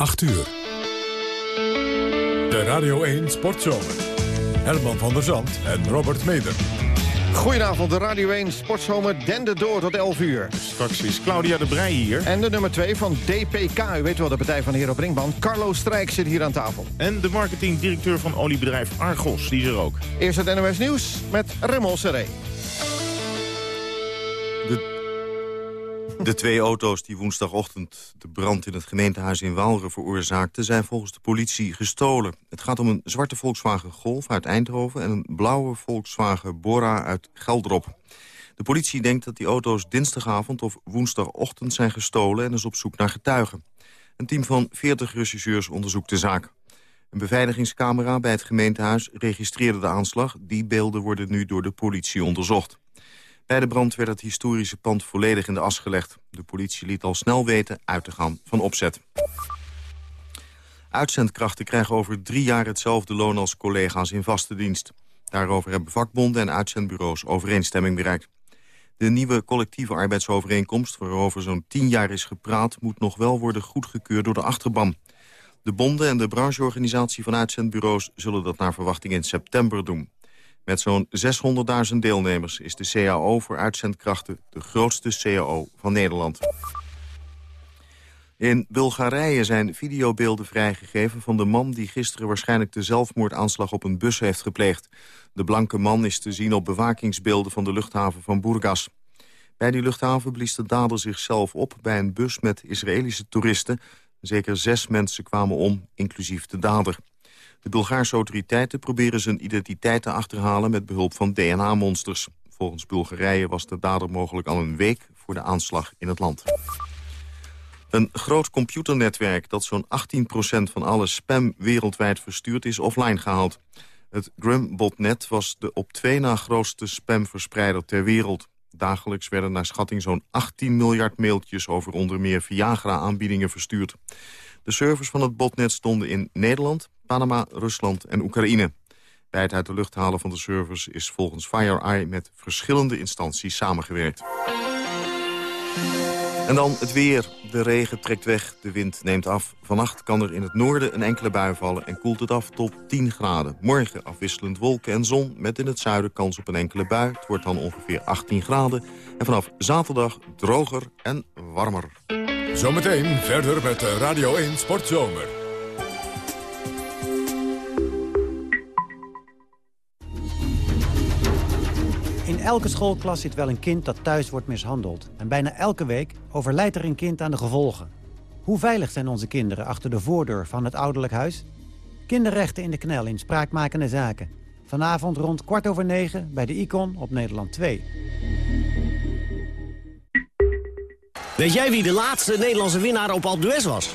8 uur. De Radio 1 Sportzomer. Herman van der Zand en Robert Meder. Goedenavond, de Radio 1 Sportzomer dende door tot 11 uur. Straks is Claudia de Brij hier. En de nummer 2 van DPK, u weet wel, de partij van Hero Brinkman. Carlo Strijk zit hier aan tafel. En de marketingdirecteur van oliebedrijf Argos, die is er ook. Eerst het NOS Nieuws met Raymond Serré. De twee auto's die woensdagochtend de brand in het gemeentehuis in Waalre veroorzaakten... zijn volgens de politie gestolen. Het gaat om een zwarte Volkswagen Golf uit Eindhoven... en een blauwe Volkswagen Bora uit Geldrop. De politie denkt dat die auto's dinsdagavond of woensdagochtend zijn gestolen... en is op zoek naar getuigen. Een team van 40 rechercheurs onderzoekt de zaak. Een beveiligingscamera bij het gemeentehuis registreerde de aanslag. Die beelden worden nu door de politie onderzocht. Bij de brand werd het historische pand volledig in de as gelegd. De politie liet al snel weten uit te gaan van opzet. Uitzendkrachten krijgen over drie jaar hetzelfde loon als collega's in vaste dienst. Daarover hebben vakbonden en uitzendbureaus overeenstemming bereikt. De nieuwe collectieve arbeidsovereenkomst, waarover zo'n tien jaar is gepraat... moet nog wel worden goedgekeurd door de achterban. De bonden en de brancheorganisatie van uitzendbureaus... zullen dat naar verwachting in september doen. Met zo'n 600.000 deelnemers is de CAO voor uitzendkrachten de grootste CAO van Nederland. In Bulgarije zijn videobeelden vrijgegeven van de man die gisteren waarschijnlijk de zelfmoordaanslag op een bus heeft gepleegd. De blanke man is te zien op bewakingsbeelden van de luchthaven van Burgas. Bij die luchthaven blies de dader zichzelf op bij een bus met Israëlische toeristen. Zeker zes mensen kwamen om, inclusief de dader. De Bulgaarse autoriteiten proberen zijn identiteit te achterhalen met behulp van DNA-monsters. Volgens Bulgarije was de dader mogelijk al een week voor de aanslag in het land. Een groot computernetwerk dat zo'n 18% van alle spam wereldwijd verstuurt is offline gehaald. Het Grim-botnet was de op twee na grootste spamverspreider ter wereld. Dagelijks werden naar schatting zo'n 18 miljard mailtjes over onder meer Viagra-aanbiedingen verstuurd. De servers van het botnet stonden in Nederland, Panama, Rusland en Oekraïne. Bij het uit de lucht halen van de servers is volgens FireEye met verschillende instanties samengewerkt. En dan het weer. De regen trekt weg, de wind neemt af. Vannacht kan er in het noorden een enkele bui vallen en koelt het af tot 10 graden. Morgen afwisselend wolken en zon, met in het zuiden kans op een enkele bui. Het wordt dan ongeveer 18 graden. En vanaf zaterdag droger en warmer. Zometeen verder met Radio 1 Sportzomer. In elke schoolklas zit wel een kind dat thuis wordt mishandeld. En bijna elke week overlijdt er een kind aan de gevolgen. Hoe veilig zijn onze kinderen achter de voordeur van het ouderlijk huis? Kinderrechten in de knel in spraakmakende zaken. Vanavond rond kwart over negen bij de Icon op Nederland 2. Weet jij wie de laatste Nederlandse winnaar op Alpe was?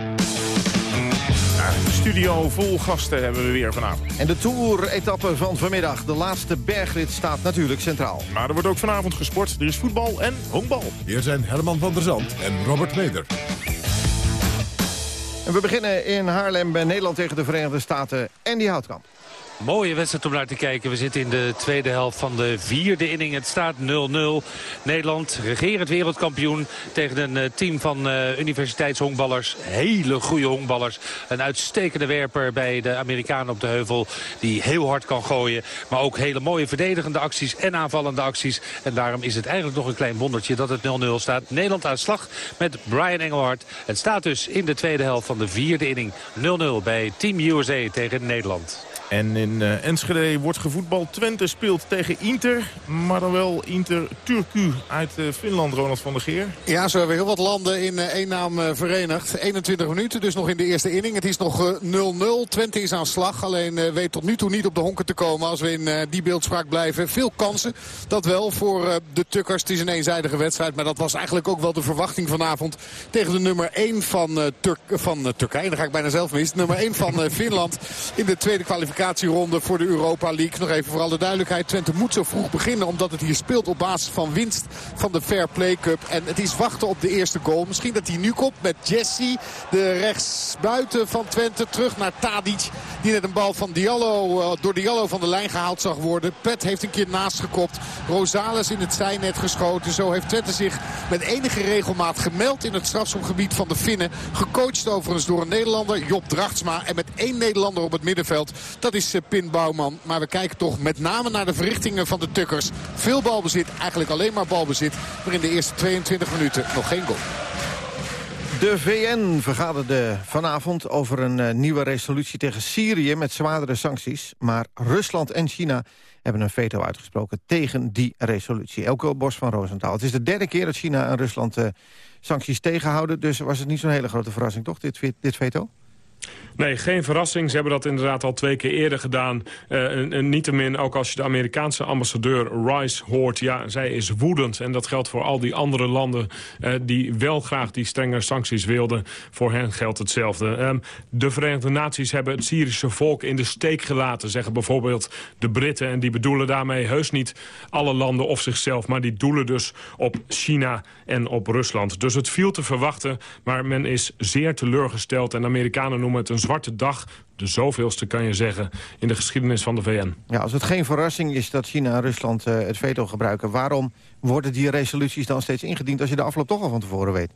De studio vol gasten hebben we weer vanavond. En de Tour-etappe van vanmiddag, de laatste bergrit, staat natuurlijk centraal. Maar er wordt ook vanavond gesport. Er is voetbal en honkbal. Hier zijn Herman van der Zand en Robert Meder. En we beginnen in Haarlem bij Nederland tegen de Verenigde Staten en die Houtkamp. Mooie wedstrijd om naar te kijken. We zitten in de tweede helft van de vierde inning. Het staat 0-0. Nederland, regerend wereldkampioen... tegen een eh, team van uh, universiteitshongballers. Hele goede honkballers. Een uitstekende werper bij de Amerikanen op de heuvel... die heel hard kan gooien. Maar ook hele mooie verdedigende acties en aanvallende acties. En daarom is het eigenlijk nog een klein wondertje dat het 0-0 staat. Nederland aan slag met Brian Engelhard. Het staat dus in de tweede helft van de vierde inning 0-0 bij Team USA tegen Nederland. En in uh, Enschede wordt gevoetbald. Twente speelt tegen Inter. Maar dan wel Inter Turku uit uh, Finland, Ronald van der Geer. Ja, zo hebben heel wat landen in uh, één naam verenigd. 21 minuten, dus nog in de eerste inning. Het is nog 0-0. Twente is aan slag. Alleen weet tot nu toe niet op de honken te komen als we in die beeldspraak blijven. Veel kansen, dat wel, voor de Tukkers. Het is een eenzijdige wedstrijd. Maar dat was eigenlijk ook wel de verwachting vanavond tegen de nummer 1 van, Turk van Turkije. Dan ga ik bijna zelf mis. Nummer 1 van Finland in de tweede kwalificatie kwalificatieronde voor de Europa League. Nog even voor alle duidelijkheid. Twente moet zo vroeg beginnen omdat het hier speelt op basis van winst van de Fair Play Cup. En het is wachten op de eerste goal. Misschien dat hij nu komt met Jesse. De rechtsbuiten van Twente terug naar Tadic. Die net een bal van Diallo, uh, door Diallo van de lijn gehaald zag worden. Pet heeft een keer naast gekopt. Rosales in het zijnet geschoten. Zo heeft Twente zich met enige regelmaat gemeld in het strafschopgebied van de Finnen. Gecoacht overigens door een Nederlander, Job Drachtsma. En met één Nederlander op het middenveld. Dat is uh, Pin Bouwman. Maar we kijken toch met name naar de verrichtingen van de Tukkers. Veel balbezit, eigenlijk alleen maar balbezit. Maar in de eerste 22 minuten nog geen goal. De VN vergaderde vanavond over een uh, nieuwe resolutie tegen Syrië met zwaardere sancties. Maar Rusland en China hebben een veto uitgesproken tegen die resolutie. Elke Bos van Roosentaal. Het is de derde keer dat China en Rusland uh, sancties tegenhouden. Dus was het niet zo'n hele grote verrassing, toch, dit, dit veto? Nee, geen verrassing. Ze hebben dat inderdaad al twee keer eerder gedaan. Uh, en, en niettemin, ook als je de Amerikaanse ambassadeur Rice hoort... ja, zij is woedend. En dat geldt voor al die andere landen... Uh, die wel graag die strengere sancties wilden. Voor hen geldt hetzelfde. Um, de Verenigde Naties hebben het Syrische volk in de steek gelaten... zeggen bijvoorbeeld de Britten. En die bedoelen daarmee heus niet alle landen of zichzelf... maar die doelen dus op China en op Rusland. Dus het viel te verwachten, maar men is zeer teleurgesteld... en de Amerikanen noemen het een zwarte dag, de zoveelste kan je zeggen, in de geschiedenis van de VN. Ja, als het geen verrassing is dat China en Rusland uh, het veto gebruiken... waarom worden die resoluties dan steeds ingediend als je de afloop toch al van tevoren weet?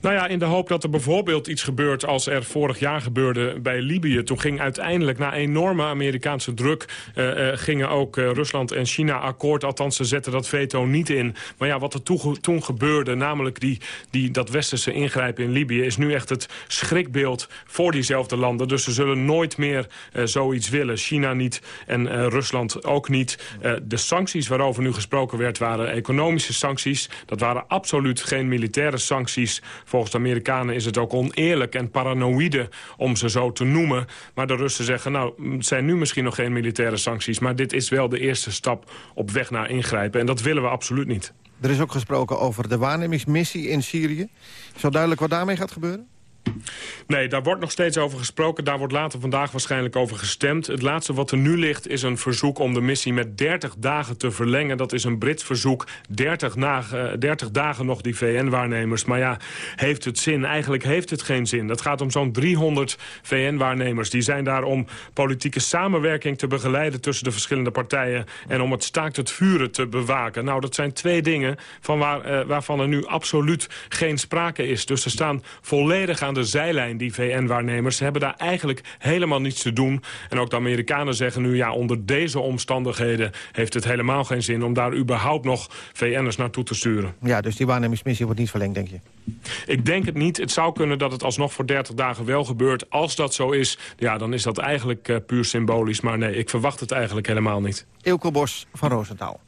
Nou ja, in de hoop dat er bijvoorbeeld iets gebeurt als er vorig jaar gebeurde bij Libië. Toen ging uiteindelijk na enorme Amerikaanse druk... Uh, uh, gingen ook uh, Rusland en China akkoord. Althans, ze zetten dat veto niet in. Maar ja, wat er toen, toen gebeurde, namelijk die, die, dat westerse ingrijpen in Libië... is nu echt het schrikbeeld voor diezelfde landen. Dus ze zullen nooit meer zoiets willen. China niet en Rusland ook niet. de sancties waarover nu gesproken werd waren economische sancties. Dat waren absoluut geen militaire sancties... Volgens de Amerikanen is het ook oneerlijk en paranoïde om ze zo te noemen. Maar de Russen zeggen, nou, het zijn nu misschien nog geen militaire sancties... maar dit is wel de eerste stap op weg naar ingrijpen. En dat willen we absoluut niet. Er is ook gesproken over de waarnemingsmissie in Syrië. Is al duidelijk wat daarmee gaat gebeuren? Nee, daar wordt nog steeds over gesproken. Daar wordt later vandaag waarschijnlijk over gestemd. Het laatste wat er nu ligt is een verzoek om de missie met 30 dagen te verlengen. Dat is een Brits verzoek. 30, na, 30 dagen nog die VN-waarnemers. Maar ja, heeft het zin? Eigenlijk heeft het geen zin. Dat gaat om zo'n 300 VN-waarnemers. Die zijn daar om politieke samenwerking te begeleiden tussen de verschillende partijen. En om het staakt het vuren te bewaken. Nou, dat zijn twee dingen van waar, uh, waarvan er nu absoluut geen sprake is. Dus ze staan volledig aan de zijlijn, die VN-waarnemers. Ze hebben daar eigenlijk helemaal niets te doen. En ook de Amerikanen zeggen nu, ja, onder deze omstandigheden... heeft het helemaal geen zin om daar überhaupt nog VN'ers naartoe te sturen. Ja, dus die waarnemingsmissie wordt niet verlengd, denk je? Ik denk het niet. Het zou kunnen dat het alsnog voor 30 dagen wel gebeurt. Als dat zo is, ja, dan is dat eigenlijk uh, puur symbolisch. Maar nee, ik verwacht het eigenlijk helemaal niet. Ilko Bos van Roosentaal.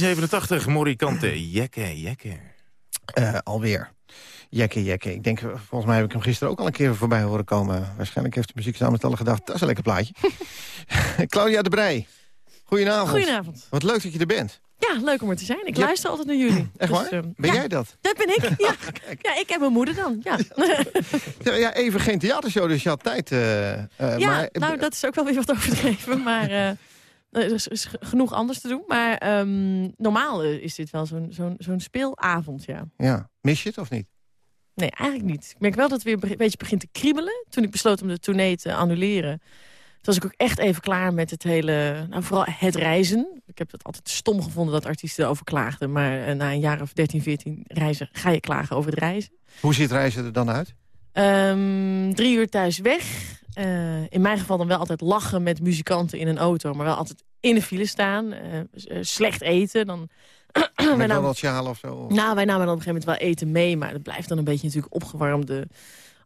1987, Morikante, Jekke, Jekke. Uh, alweer. Jekke, jekke. Ik denk, volgens mij heb ik hem gisteren ook al een keer voorbij horen komen. Waarschijnlijk heeft de muzieksamensteller gedacht, dat is een lekker plaatje. Claudia de Brij, goedenavond. Goedenavond. Wat leuk dat je er bent. Ja, leuk om er te zijn. Ik luister altijd naar jullie. Echt dus, waar? Uh, ben ja, jij dat? Dat ben ik, ja. ja, ik heb mijn moeder dan, ja. ja, even geen theatershow, dus je had tijd. Uh, uh, ja, maar, nou, dat is ook wel weer wat overdreven, maar... er is, genoeg anders te doen. Maar um, normaal is dit wel zo'n zo'n zo'n speelavond, ja. Ja, mis je het of niet? Nee, eigenlijk niet. Ik merk wel dat het weer een beetje begint te kriebelen. Toen ik besloot om de tournee te annuleren... toen was ik ook echt even klaar met het hele... Nou, vooral het reizen. Ik heb het altijd stom gevonden dat artiesten erover klaagden. Maar uh, na een jaar of 13, 14 reizen ga je klagen over het reizen. Hoe ziet reizen er dan uit? Um, drie uur thuis weg. Uh, in mijn geval dan wel altijd lachen met muzikanten in een auto... maar wel altijd in de file staan. Uh, slecht eten, dan McDonald's halen of zo? Of? Nou, wij namen dan op een gegeven moment wel eten mee... maar het blijft dan een beetje natuurlijk opgewarmde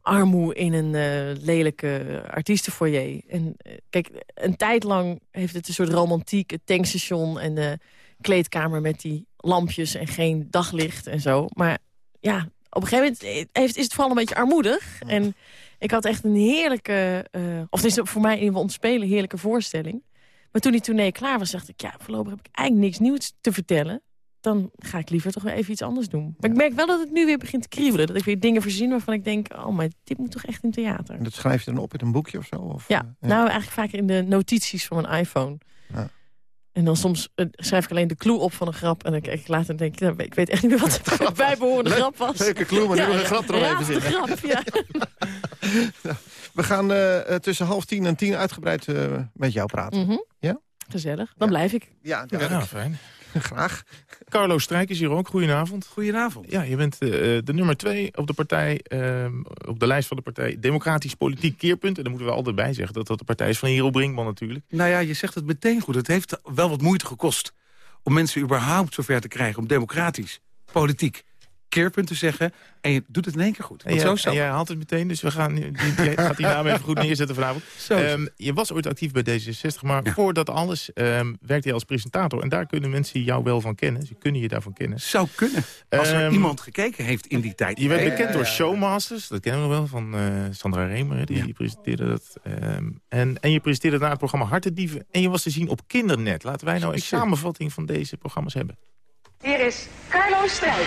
armoe in een uh, lelijke artiestenfoyer. En kijk, een tijd lang heeft het een soort romantiek, het tankstation en de kleedkamer met die lampjes en geen daglicht en zo. Maar ja, op een gegeven moment heeft, is het vooral een beetje armoedig. En ik had echt een heerlijke, uh, of het is voor mij in ons spelen heerlijke voorstelling. Maar toen die tournee klaar was, dacht ik, ja, voorlopig heb ik eigenlijk niks nieuws te vertellen dan ga ik liever toch weer even iets anders doen. Maar ik merk wel dat het nu weer begint te kriebelen. Dat ik weer dingen verzin waarvan ik denk... oh, maar dit moet toch echt in theater. En dat schrijf je dan op in een boekje of zo? Of, ja, uh, nou eigenlijk vaak in de notities van mijn iPhone. Ja. En dan soms uh, schrijf ik alleen de clue op van een grap. En dan kijk ik later en denk ik, nou, ik weet echt niet meer wat de bijbehorende grap was. Leuke clue, maar nu ja, nog een grap erop even zitten. grap, ja. We gaan uh, tussen half tien en tien uitgebreid met jou praten. Mm -hmm. Ja? Gezellig, dan blijf ik. Ja, ja, ja fijn. Graag. Carlo Strijk is hier ook. Goedenavond. Goedenavond. Ja, je bent uh, de nummer twee op de partij, uh, op de lijst van de partij Democratisch Politiek Keerpunt. En daar moeten we altijd bij zeggen dat dat de partij is van Hero Brinkman natuurlijk. Nou ja, je zegt het meteen goed. Het heeft wel wat moeite gekost om mensen überhaupt zover te krijgen om democratisch, politiek keerpunten zeggen. En je doet het in één keer goed. Jij, zo jij haalt het meteen, dus we gaan, die, die gaat die naam even goed neerzetten vanavond. Um, je was ooit actief bij D66, maar ja. voor dat alles um, werkte je als presentator. En daar kunnen mensen jou wel van kennen. Ze kunnen je daarvan kennen. Zou kunnen. Als er um, iemand gekeken heeft in die tijd. Je werd bekend door Showmasters, dat kennen we wel, van uh, Sandra Remer. Die presenteerde dat. en, en je presenteerde daarna het programma Hartendieven. En je was te zien op Kindernet. Laten wij nou een samenvatting van deze programma's hebben. Hier is Carlo Strijk.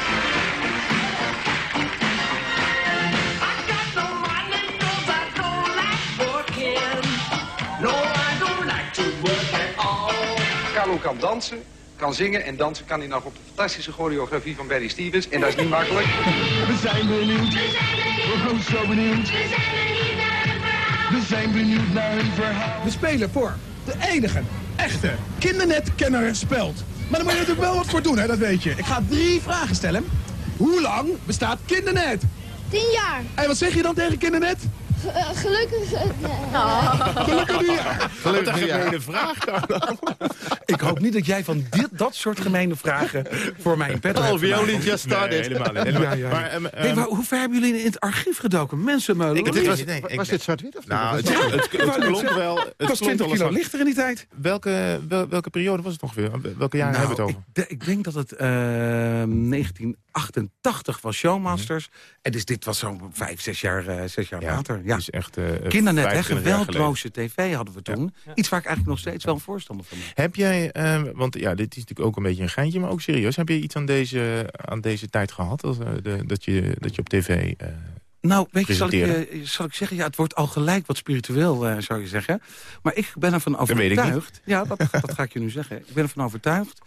Carlo kan dansen, kan zingen en dansen kan hij nog op de fantastische choreografie van Barry Stevens. En dat is niet makkelijk. We zijn benieuwd. We zijn zo benieuwd. We zijn benieuwd naar hun verhaal. We spelen voor de enige, echte kindernet-kenner speld. Maar dan moet je natuurlijk wel wat voor doen, hè, dat weet je. Ik ga drie vragen stellen. Hoe lang bestaat Kindernet? Tien jaar. En wat zeg je dan tegen Kindernet? Uh, gelukkig... Oh. Gelukkig nieuwjaar. Gelukkig een gemene vraag, Carlo. Ik hoop niet dat jij van dit, dat soort gemene vragen voor mij in pet hebt. Oh, we only just started. Nee, helemaal niet. Helemaal. Ja, ja. Maar, um, hey, maar hoe ver hebben jullie in het archief gedoken? Mensen, ik, dit was, nee, was dit zwart-wit of nou, het, het, het, het klonk wel... Het was 20 kilo lichter in die tijd. Welke, wel, welke periode was het ongeveer? Welke jaren nou, hebben we het over? Ik, ik denk dat het uh, 1988 was Showmasters. Mm. En dus dit was zo'n vijf, zes jaar, uh, zes jaar ja, later. Ja. Dus echt, uh, Kindernet, hè, geweldloze tv hadden we toen. Ja. Iets waar ik eigenlijk nog steeds wel een voorstander van ben. Heb jij, uh, want ja, dit is natuurlijk ook een beetje een geintje, maar ook serieus. Heb je iets aan deze, aan deze tijd gehad, als, uh, de, dat, je, dat je op tv... Nou, weet je, zal ik, uh, zal ik zeggen, ja, het wordt al gelijk wat spiritueel, uh, zou je zeggen. Maar ik ben ervan overtuigd... Ja, dat, dat ga ik je nu zeggen. Ik ben ervan overtuigd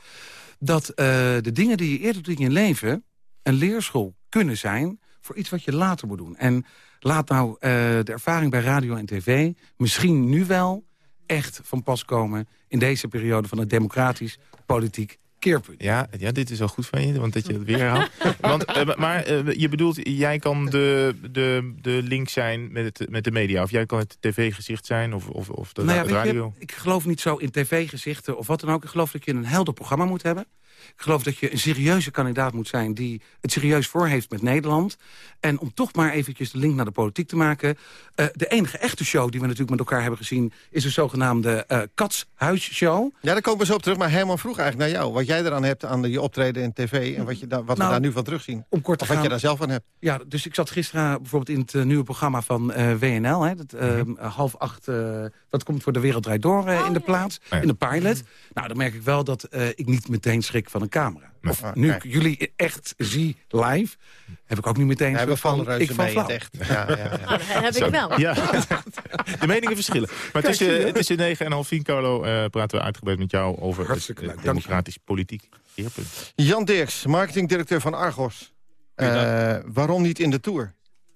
dat uh, de dingen die je eerder doet in je leven... een leerschool kunnen zijn voor iets wat je later moet doen. En laat nou de ervaring bij radio en tv misschien nu wel echt van pas komen... in deze periode van het democratisch politiek keerpunt. Ja, ja, dit is wel goed van je, want dat je het weer herhaalt. want, uh, maar uh, je bedoelt, jij kan de, de, de link zijn met, het, met de media... of jij kan het tv-gezicht zijn of, of, of de nou ja, radio? Je, ik geloof niet zo in tv-gezichten of wat dan ook. Ik geloof dat je een helder programma moet hebben. Ik geloof dat je een serieuze kandidaat moet zijn... die het serieus voor heeft met Nederland. En om toch maar eventjes de link naar de politiek te maken... Uh, de enige echte show die we natuurlijk met elkaar hebben gezien... is de zogenaamde uh, Katshuisshow. Ja, daar komen we zo op terug. Maar Herman vroeg eigenlijk naar jou. Wat jij eraan hebt aan je optreden in tv... en wat, je da wat we Nou, daar nu van terugzien. Om kort te of wat je daar zelf van hebt. Ja, dus ik zat gisteren bijvoorbeeld in het eh, nieuwe programma van eh, WNL. Hè, dat, eh, Mhm. Half acht, eh, dat komt voor de Wereld Draait Door eh, in de plaats. In de pilot. Nou, dan merk ik wel dat eh, ik niet meteen schrik van een camera. Of nu ik jullie echt zie live, heb ik ook niet meteen... Ja, we van, vallen reuze ik val mee in het flauw. echt. Ja, ja, ja. Dat heb Zo. ik wel. Ja. De meningen verschillen. Maar Kijk, tussen, tussen 9 en half 10, Carlo, eh, praten we uitgebreid met jou over Hartstikke het leuk, democratisch politiek keerpunt. Jan Dirks, marketingdirecteur van Argos. Eh, waarom niet in de Tour?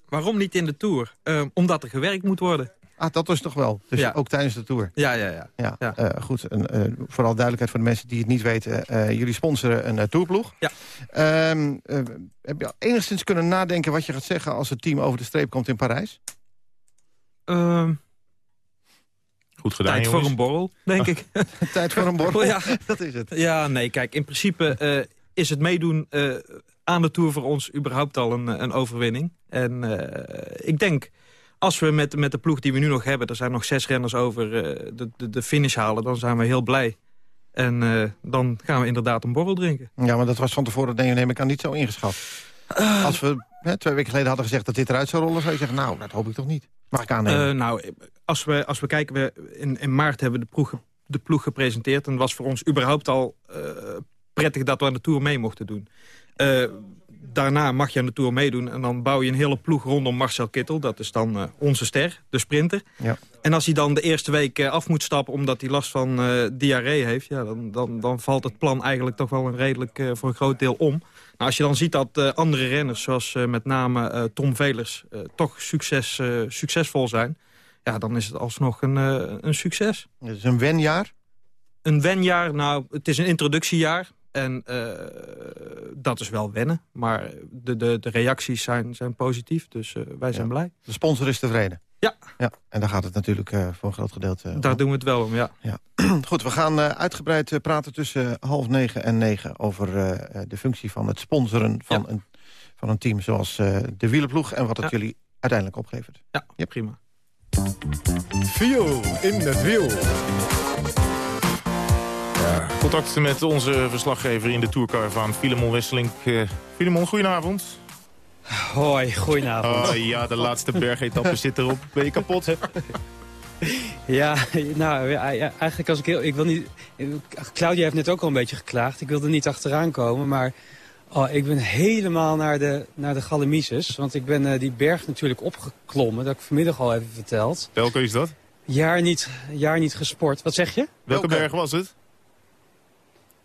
Waarom niet in de Tour? Eh, omdat er gewerkt moet worden. Ah, dat is toch wel. Dus Ja. ook tijdens de Tour. Ja, ja, ja. Ja, Ja. eh, goed. En, eh, vooral duidelijkheid voor de mensen die het niet weten. eh, jullie sponsoren een eh, tourploeg. Ja. Ehm, eh, heb je al enigszins kunnen nadenken wat je gaat zeggen... als het team over de streep komt in Parijs? Ehm, Goed gedaan, tijd voor een borrel, denk ik. Tijd voor een borrel? Ja. dat is het. Ja, nee, kijk, in principe eh, is het meedoen eh, aan de Tour voor ons überhaupt al een, een overwinning. En eh, ik denk, als we met, met de ploeg die we nu nog hebben... er zijn nog zes renners over eh, de, de, de finish halen, dan zijn we heel blij. En eh, dan gaan we inderdaad een borrel drinken. Ja, maar dat was van tevoren, neem neem ik aan, niet zo ingeschat. Als we hè, twee weken geleden hadden gezegd dat dit eruit zou rollen... zou je zeggen, nou, dat hoop ik toch niet. Mag ik aannemen? Eh, nou, als we, als we kijken, we, in, in maart hebben we de ploeg, de ploeg gepresenteerd... en was voor ons überhaupt al eh, prettig dat we aan de Tour mee mochten doen. Daarna mag je aan de Tour meedoen en dan bouw je een hele ploeg rondom Marcel Kittel. Dat is dan eh, onze ster, de sprinter. Ja. En als hij dan de eerste week eh, af moet stappen omdat hij last van eh, diarree heeft... Ja, dan, dan, dan valt het plan eigenlijk toch wel een redelijk voor een groot deel om. Nou, als je dan ziet dat andere renners, zoals met name Tom Velers... toch succes, succesvol zijn... ja, dan is het alsnog een, een succes. Het is een wenjaar. Een wenjaar, nou, het is een introductiejaar. En eh, dat is wel wennen. Maar de, de, de reacties zijn, zijn positief, dus eh, wij zijn blij. De sponsor is tevreden. Ja. ja en daar gaat het natuurlijk eh, voor een groot gedeelte Daar om. doen we het wel om, ja. Ja. Goed, we gaan eh, uitgebreid eh, praten tussen half negen en negen... over eh, eh, de functie van het sponsoren van, een, van een team zoals eh, de wielerploeg... en wat het Ja. jullie uiteindelijk oplevert. Ja, prima. Viel in het wiel. Ja, contact met onze verslaggever in de Tourcaravan, Filemon Wesseling. Eh Filemon, goedenavond. Hoi, goedenavond. Oh ja, de laatste bergetappe zit erop. Ben je kapot? Ja, nou, eigenlijk als ik heel... Ik wil niet, Claudia heeft net ook al een beetje geklaagd. Ik wilde niet achteraan komen, maar... Oh, ik ben helemaal naar de, naar de Gallemises. Want ik ben eh, die berg natuurlijk opgeklommen. Dat heb ik vanmiddag al even verteld. Welke is dat? Jaar niet, jaar niet gesport. Wat zeg je? Welke berg was het?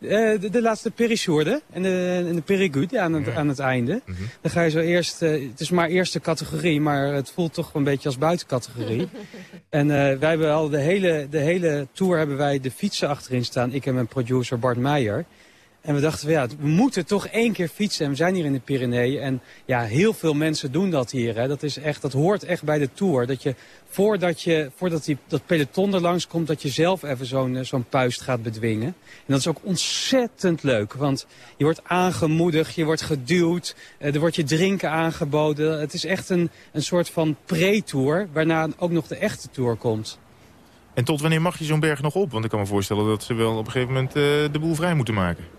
Eh, de, de laatste Périsourde en de, en de Périgord aan, het, aan het einde. Mhm. Dan ga je zo eerst... eh, het is maar eerste categorie, maar het voelt toch een beetje als buitencategorie. en eh, wij hebben al de hele, de hele tour hebben wij de fietsen achterin staan. Ik en mijn producer Bart Meijer. En we dachten, ja, we moeten toch één keer fietsen. En we zijn hier in de Pyreneeën. En ja, heel veel mensen doen dat hier. Hè. Dat, is echt, dat hoort echt bij de Tour. Dat je, voordat, je, voordat die, dat peloton er langs komt, dat je zelf even zo'n eh, zo'n puist gaat bedwingen. En dat is ook ontzettend leuk. Want je wordt aangemoedigd, je wordt geduwd. eh, er wordt je drinken aangeboden. Het is echt een, een soort van pre-tour, waarna ook nog de echte Tour komt. En tot wanneer mag je zo'n berg nog op? Want ik kan me voorstellen dat ze wel op een gegeven moment eh, de boel vrij moeten maken.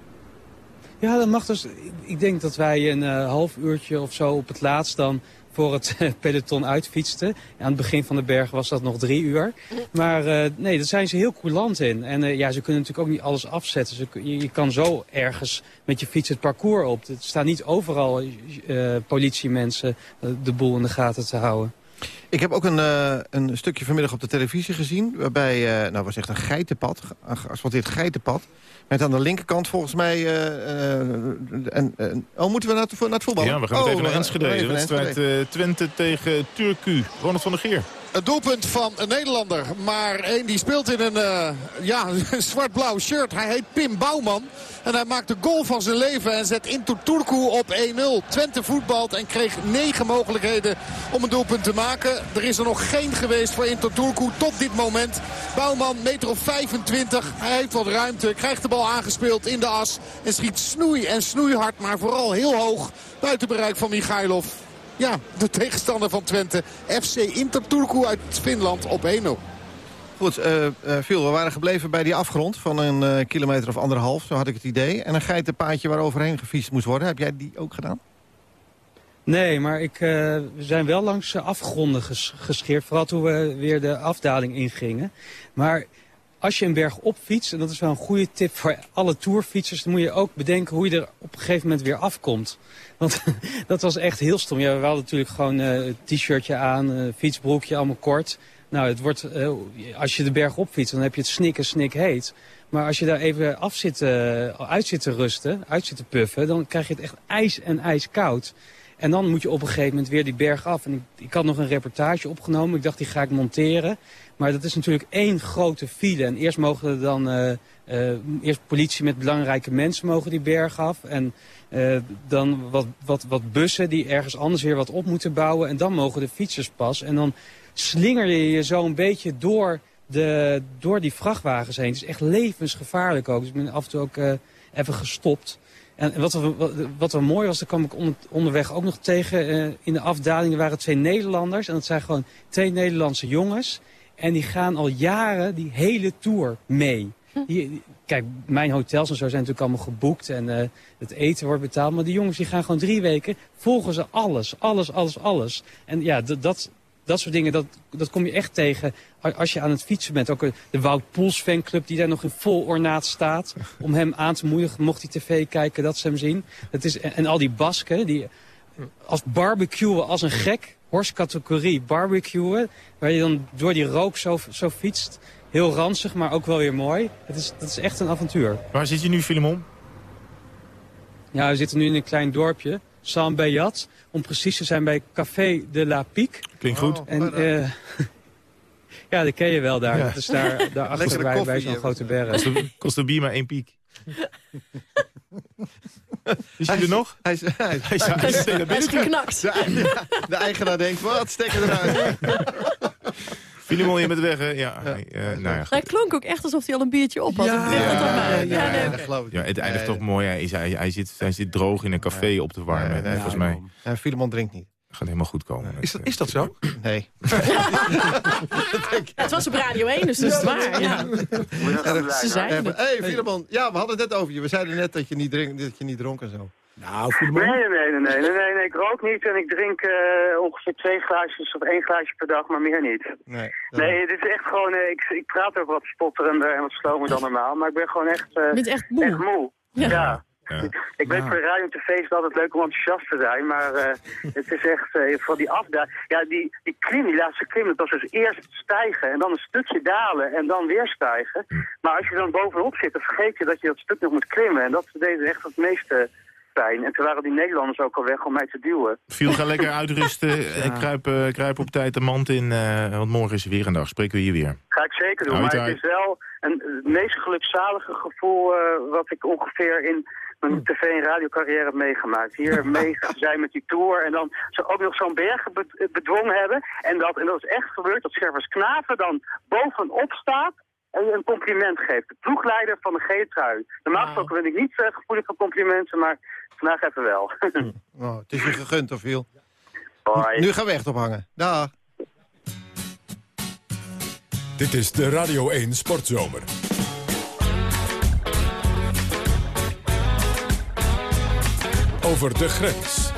Ja, dat mag dus. Ik- denk dat wij een eh, half uurtje of zo op het laatst dan voor het peloton uitfietsten. Aan het begin van de berg was dat nog drie uur. Maar eh, nee, daar zijn ze heel coulant in. En eh, ja, ze kunnen natuurlijk ook niet alles afzetten. Je, je kan zo ergens met je fiets het parcours op. Er staan niet overal politiemensen de boel in de gaten te houden. Ik heb ook een, een stukje vanmiddag op de televisie gezien... waarbij, nou was echt een geitenpad, een geasfalteerd geitenpad... met aan de linkerkant volgens mij... eh, eh, een, een- oh, moeten we naar het, naar het voetbal? Ja, we gaan oh, meteen naar eh, Enschede. even De naar wedstrijd eh, Twente tegen Turku. Ronald van der Geer. Het doelpunt van een Nederlander. Maar één die speelt in een eh, ja, een zwart-blauw shirt. Hij heet Pim Bouwman. En hij maakt de goal van zijn leven en zet Into Turku op 1-0. Twente voetbalt en kreeg negen mogelijkheden om een doelpunt te maken. Er is er nog geen geweest voor Into Turku tot dit moment. Bouwman, meter of 25. Hij heeft wat ruimte, krijgt de bal bal aangespeeld in de as. En schiet snoei en snoeihard, maar vooral heel hoog buiten bereik van Michailov. Ja, de tegenstander van Twente. FC Inter Turku uit Finland op 1-0. Goed, uh, Phil, we waren gebleven bij die afgrond van een uh, kilometer of anderhalf. Zo had ik het idee. En een geitenpaadje waar overheen gefietst moest worden. Heb jij die ook gedaan? Nee, maar ik, uh, we zijn wel langs afgronden ges gescheerd. Vooral toen we weer de afdaling ingingen. Maar als je een berg op fietst, en dat is wel een goede tip voor alle tourfietsers... dan moet je ook bedenken hoe je er op een gegeven moment weer afkomt. Want dat was echt heel stom. Ja, we hadden natuurlijk gewoon een t-shirtje aan, fietsbroekje, allemaal kort... Nou, het wordt, uh, als je de berg opfietst, dan heb je het snik en snik heet. Maar als je daar even af zit, uh, uit zit te rusten, uit zit te puffen... dan krijg je het echt ijs en ijskoud. En dan moet je op een gegeven moment weer die berg af. En ik, ik had nog een reportage opgenomen. Ik dacht, die ga ik monteren. Maar dat is natuurlijk één grote file. En eerst mogen er dan... Uh, uh, eerst politie met belangrijke mensen mogen die berg af. En uh, dan wat, wat, wat bussen die ergens anders weer wat op moeten bouwen. En dan mogen de fietsers pas. En dan slinger je je zo een beetje door, de, door die vrachtwagens heen. Het is echt levensgevaarlijk ook. Dus ik ben af en toe ook even gestopt. En wat er, wat, wat er mooi was, daar kwam ik onder, onderweg ook nog tegen. Uh, in de afdaling waren twee Nederlanders. En dat zijn gewoon twee Nederlandse jongens. En die gaan al jaren die hele tour mee. Die, kijk, mijn hotels en zo zijn natuurlijk allemaal geboekt en uh, het eten wordt betaald. Maar die jongens die gaan gewoon drie weken, volgen ze alles, alles, alles, alles. En ja, dat, dat soort dingen, dat, dat kom je echt tegen als je aan het fietsen bent. Ook de Wout Poels fanclub die daar nog in vol ornaat staat. Om hem aan te moedigen, mocht hij tv kijken, dat ze hem zien. Dat is, en, en al die Basken, die als barbecuen als een gek. Horstcategorie barbecuen. Waar je dan door die rook zo, zo fietst. Heel ranzig, maar ook wel weer mooi. Het is, dat is echt een avontuur. Waar zit je nu, Filemon? Ja, we zitten nu in een klein dorpje. Saint-Bayat. Om precies te zijn bij Café de la Pique. Klinkt goed. En, uh, ja, dat ken je wel daar. Ja. Dat is daar, daar achter bij, bij zo'n grote berg. Kost de bier maar één piek. Is hij er nog? Hij is, hij is, hij is, hij is, hij is geknakt. De, de eigenaar denkt, wat, stekken eruit. Filemon, je bent weg, hè? Ja. ja. Uh, nou ja hij klonk ook echt alsof hij al een biertje op had. Ja, ja, ja, ja, nee, dat geloof ik. Ja, het eindigt toch mooi. Hij, is, hij, hij, zit, hij zit droog in een café op te warmen, nee, volgens mij. Ja, Filemon drinkt niet. Gaat helemaal goed komen. Is dat, is dat zo? Nee. het was op Radio 1, dus dat is waar. Ja. Ze zeiden Hé, hey, Filemon. Ja, we hadden het net over je. We zeiden net dat je niet, drink, dat je niet dronk en zo. Nou. Nee, nee, nee, nee, nee, nee, nee, ik rook niet en ik drink uh, ongeveer twee glaasjes of één glaasje per dag, maar meer niet. Nee, nee het is echt gewoon, uh, ik, ik praat ook wat spotterender en wat slomer dan normaal, maar ik ben gewoon echt, uh, Je bent echt moe. Echt moe. ja. ja. Ja. Ik weet, voor radio en tv is het altijd leuk om enthousiast te zijn, maar uh, het is echt, uh, voor die afdaling, ja, die, die klim, die laatste klim, dat was dus eerst stijgen en dan een stukje dalen en dan weer stijgen. Maar als je dan bovenop zit, dan vergeet je dat je dat stuk nog moet klimmen en dat deed echt het meeste pijn. En toen waren die Nederlanders ook al weg om mij te duwen. Viel, ga lekker uitrusten en kruip, uh, kruip op tijd de mand in, want morgen is er weer een dag. Spreken we hier weer. Ga ik zeker doen, maar het is wel een, het meest gelukzalige gevoel wat ik ongeveer in mijn tv- en radiocarrière heb meegemaakt. Hier mee zijn met die tour en dan ze ook nog zo'n berg bedwongen hebben. En dat, en dat is echt gebeurd, dat Servers Knaven dan bovenop staat een compliment geeft. De ploegleider van de G-trui. Normaal gesproken ben ik niet uh, gevoelig voor complimenten, maar vandaag even wel. oh, het is je gegund, of veel? Nu gaan we echt ophangen. Dag. Dit is de Radio 1 Sportzomer. Over de grens.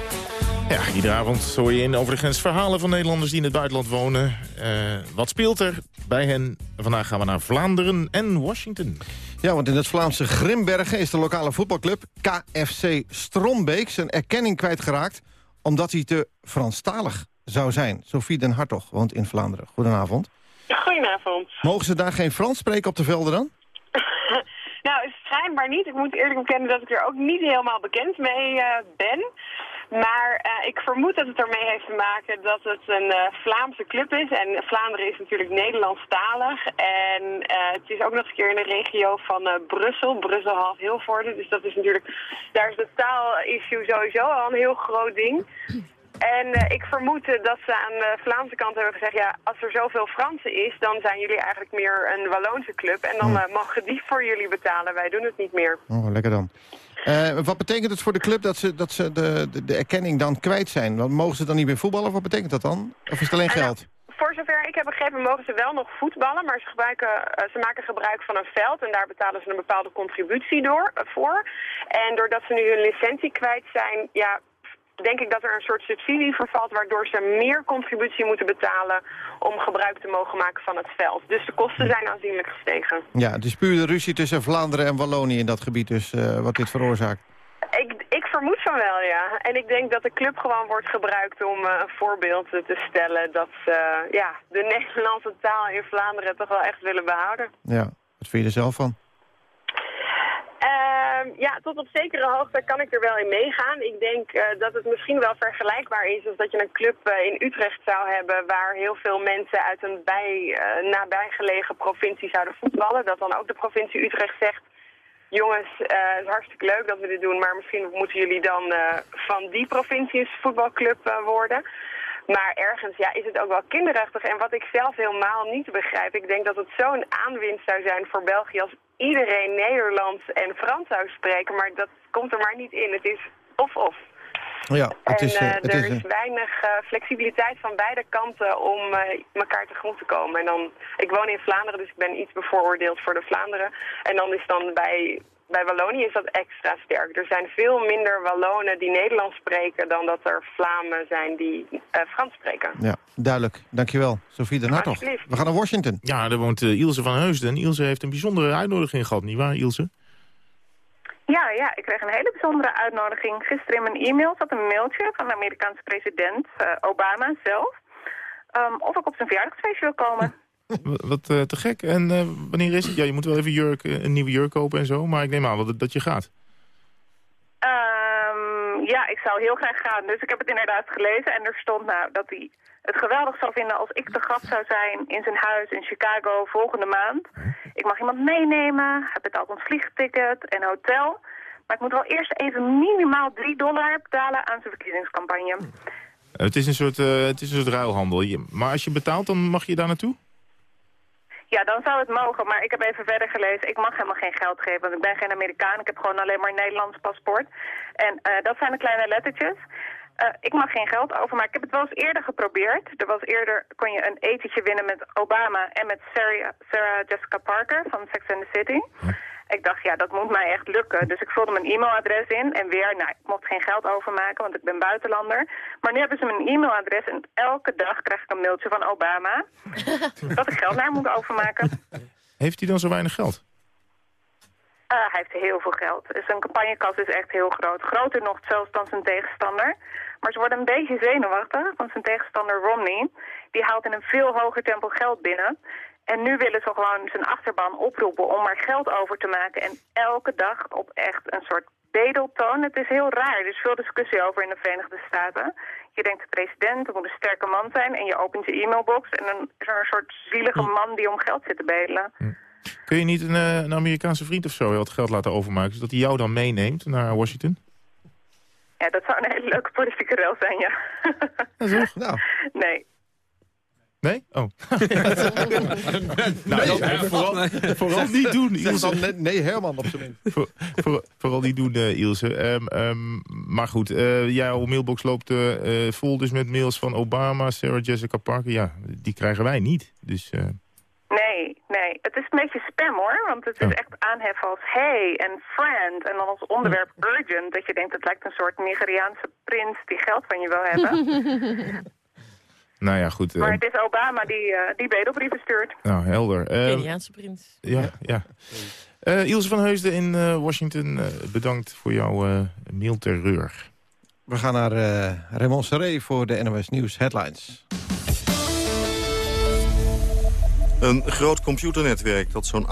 Ja, iedere avond hoor je in over de grens verhalen van Nederlanders die in het buitenland wonen. Uh, wat speelt er bij hen? Vandaag gaan we naar Vlaanderen en Washington. Ja, want in het Vlaamse Grimbergen is de lokale voetbalclub KFC Strombeek zijn erkenning kwijtgeraakt omdat hij te Franstalig zou zijn. Sophie den Hartog woont in Vlaanderen. Goedenavond. Goedenavond. Mogen ze daar geen Frans spreken op de velden dan? nou, schijnbaar niet. Ik moet eerlijk bekennen dat ik er ook niet helemaal bekend mee uh, ben. Maar uh, ik vermoed dat het ermee heeft te maken dat het een uh, Vlaamse club is. En Vlaanderen is natuurlijk Nederlandstalig. En uh, het is ook nog eens een keer in de regio van Brussel. Brussel half Hilvoorde. Dus dat is natuurlijk, daar is de taal-issue sowieso al een heel groot ding. En eh, ik vermoed eh, dat ze aan de Vlaamse kant hebben gezegd... ja, als er zoveel Fransen is, dan zijn jullie eigenlijk meer een Walloonse club. En dan eh, mogen die voor jullie betalen. Wij doen het niet meer. Oh, lekker dan. Eh, wat betekent het voor de club dat ze, dat ze de, de, de erkenning dan kwijt zijn? Want mogen ze dan niet meer voetballen? Of wat betekent dat dan? Of is het alleen geld? Voor zover ik heb begrepen mogen ze wel nog voetballen, maar ze, gebruiken, eh, ze maken gebruik van een veld en daar betalen ze een bepaalde contributie door, voor. En doordat ze nu hun licentie kwijt zijn, ja, denk ik dat er een soort subsidie vervalt waardoor ze meer contributie moeten betalen om gebruik te mogen maken van het veld. Dus de kosten zijn aanzienlijk gestegen. Ja, het is puur de ruzie tussen Vlaanderen en Wallonië in dat gebied dus eh, wat dit veroorzaakt. Ik, ik vermoed van wel, ja. En ik denk dat de club gewoon wordt gebruikt om eh, een voorbeeld te stellen dat ze ja, de Nederlandse taal in Vlaanderen toch wel echt willen behouden. Ja, wat vind je er zelf van? Ehm, ja, tot op zekere hoogte kan ik er wel in meegaan. Ik denk eh, dat het misschien wel vergelijkbaar is als dat je een club eh, in Utrecht zou hebben waar heel veel mensen uit een bij, eh, nabijgelegen provincie zouden voetballen. Dat dan ook de provincie Utrecht zegt, jongens, het is hartstikke leuk dat we dit doen, maar misschien moeten jullie dan van die provincie een voetbalclub worden. Maar ergens ja, is het ook wel kinderachtig. En wat ik zelf helemaal niet begrijp, ik denk dat het zo'n aanwinst zou zijn voor België als iedereen Nederlands en Frans zou spreken. Maar dat komt er maar niet in. Het is of-of. Ja, het en is, eh, eh, het er is, is, eh, weinig flexibiliteit van beide kanten om elkaar tegemoet te komen. En dan, ik woon in Vlaanderen, dus ik ben iets bevooroordeeld voor de Vlaanderen. En dan is dan bij, bij Wallonië is dat extra sterk. Er zijn veel minder Wallonen die Nederlands spreken dan dat er Vlamingen zijn die eh, Frans spreken. ja, duidelijk. Dankjewel. Sofie de Hartog. We gaan naar Washington. Ja, daar woont eh, Ilse van Heusden. Ilse heeft een bijzondere uitnodiging gehad, nietwaar Ilse? Ja, ja, ik kreeg een hele bijzondere uitnodiging. Gisteren in mijn e-mail zat een mailtje van de Amerikaanse president eh, Obama zelf. ehm, of ik op zijn verjaardagsfeestje wil komen. Wat eh, te gek. En eh, wanneer is het? Ja, je moet wel even jurk, eh, een nieuwe jurk kopen en zo. Maar ik neem aan dat, dat je gaat. Ehm, ja, ik zou heel graag gaan. Dus ik heb het inderdaad gelezen en er stond nou dat hij het geweldig zou vinden als ik te gast zou zijn in zijn huis in Chicago volgende maand. Ik mag iemand meenemen, heb betaald ons vliegticket en hotel. Maar ik moet wel eerst even minimaal 3 dollar betalen aan zijn verkiezingscampagne. Het, is een soort, het is een soort ruilhandel. Maar als je betaalt, dan mag je daar naartoe? Ja, dan zou het mogen, maar ik heb even verder gelezen. Ik mag helemaal geen geld geven, want ik ben geen Amerikaan. Ik heb gewoon alleen maar een Nederlands paspoort. En eh, dat zijn de kleine lettertjes. Eh, ik mag geen geld over, maar ik heb het wel eens eerder geprobeerd. Er was eerder, kon je een etentje winnen met Obama en met Sarah, Sarah Jessica Parker van Sex and the City. Ik dacht, ja, dat moet mij echt lukken. Dus ik vulde mijn e-mailadres in en weer, nou, ik mocht geen geld overmaken, want ik ben buitenlander. Maar nu hebben ze mijn e-mailadres en elke dag krijg ik een mailtje van Obama dat ik geld naar moet overmaken. Heeft hij dan zo weinig geld? Eh, hij heeft heel veel geld. Zijn campagnekas is echt heel groot. Groter nog zelfs dan zijn tegenstander. Maar ze worden een beetje zenuwachtig, want zijn tegenstander Romney... die haalt in een veel hoger tempo geld binnen. En nu willen ze gewoon zijn achterban oproepen om maar geld over te maken. En elke dag op echt een soort bedeltoon. Het is heel raar. Er is veel discussie over in de Verenigde Staten. Je denkt de president, moet een sterke man zijn... en je opent je e-mailbox en dan is er een soort zielige man die om geld zit te bedelen. Kun je niet een, eh, een Amerikaanse vriend of zo wat geld laten overmaken... zodat hij jou dan meeneemt naar Washington? Ja, dat zou een hele leuke politieke rel zijn, ja. Nou. Nee. Nee? Oh. Nee, dan- hè, vooral, nee. vooral niet doen, Ilse. dan nee, Herman op zijn minst. Voor, voor- vooral niet doen, eh, Ilse. Ehm, ehm, maar goed, eh, jouw mailbox loopt eh, vol dus met mails van Obama, Sarah Jessica Parker. Ja, die krijgen wij niet. Dus eh. Het is een beetje spam hoor, want het is echt aanheffen als hey en friend. En dan als onderwerp urgent, dat je denkt het lijkt een soort Nigeriaanse prins die geld van je wil hebben. nou ja, goed. eh, maar het is Obama die, eh, die bedelbrieven stuurt. nou, helder. Ehm, Keniaanse prins. Ja, ja. Eh, Ilse van Heusden in eh, Washington, eh, bedankt voor jouw eh mailterreur. We gaan naar eh Raymond Serré voor de NOS Nieuws Headlines. Een groot computernetwerk dat zo'n 18%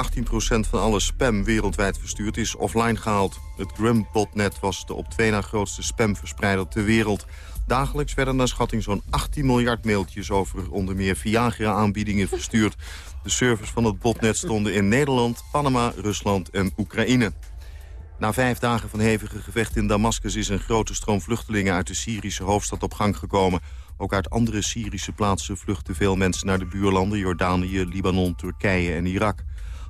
van alle spam wereldwijd verstuurt is offline gehaald. Het Grim-botnet was de op twee na grootste spamverspreider ter wereld. Dagelijks werden naar schatting zo'n 18 miljard mailtjes over onder meer Viagra-aanbiedingen verstuurd. De servers van het botnet stonden in Nederland, Panama, Rusland en Oekraïne. Na vijf dagen van hevige gevechten in Damascus is een grote stroom vluchtelingen uit de Syrische hoofdstad op gang gekomen. Ook uit andere Syrische plaatsen vluchten veel mensen naar de buurlanden Jordanië, Libanon, Turkije en Irak.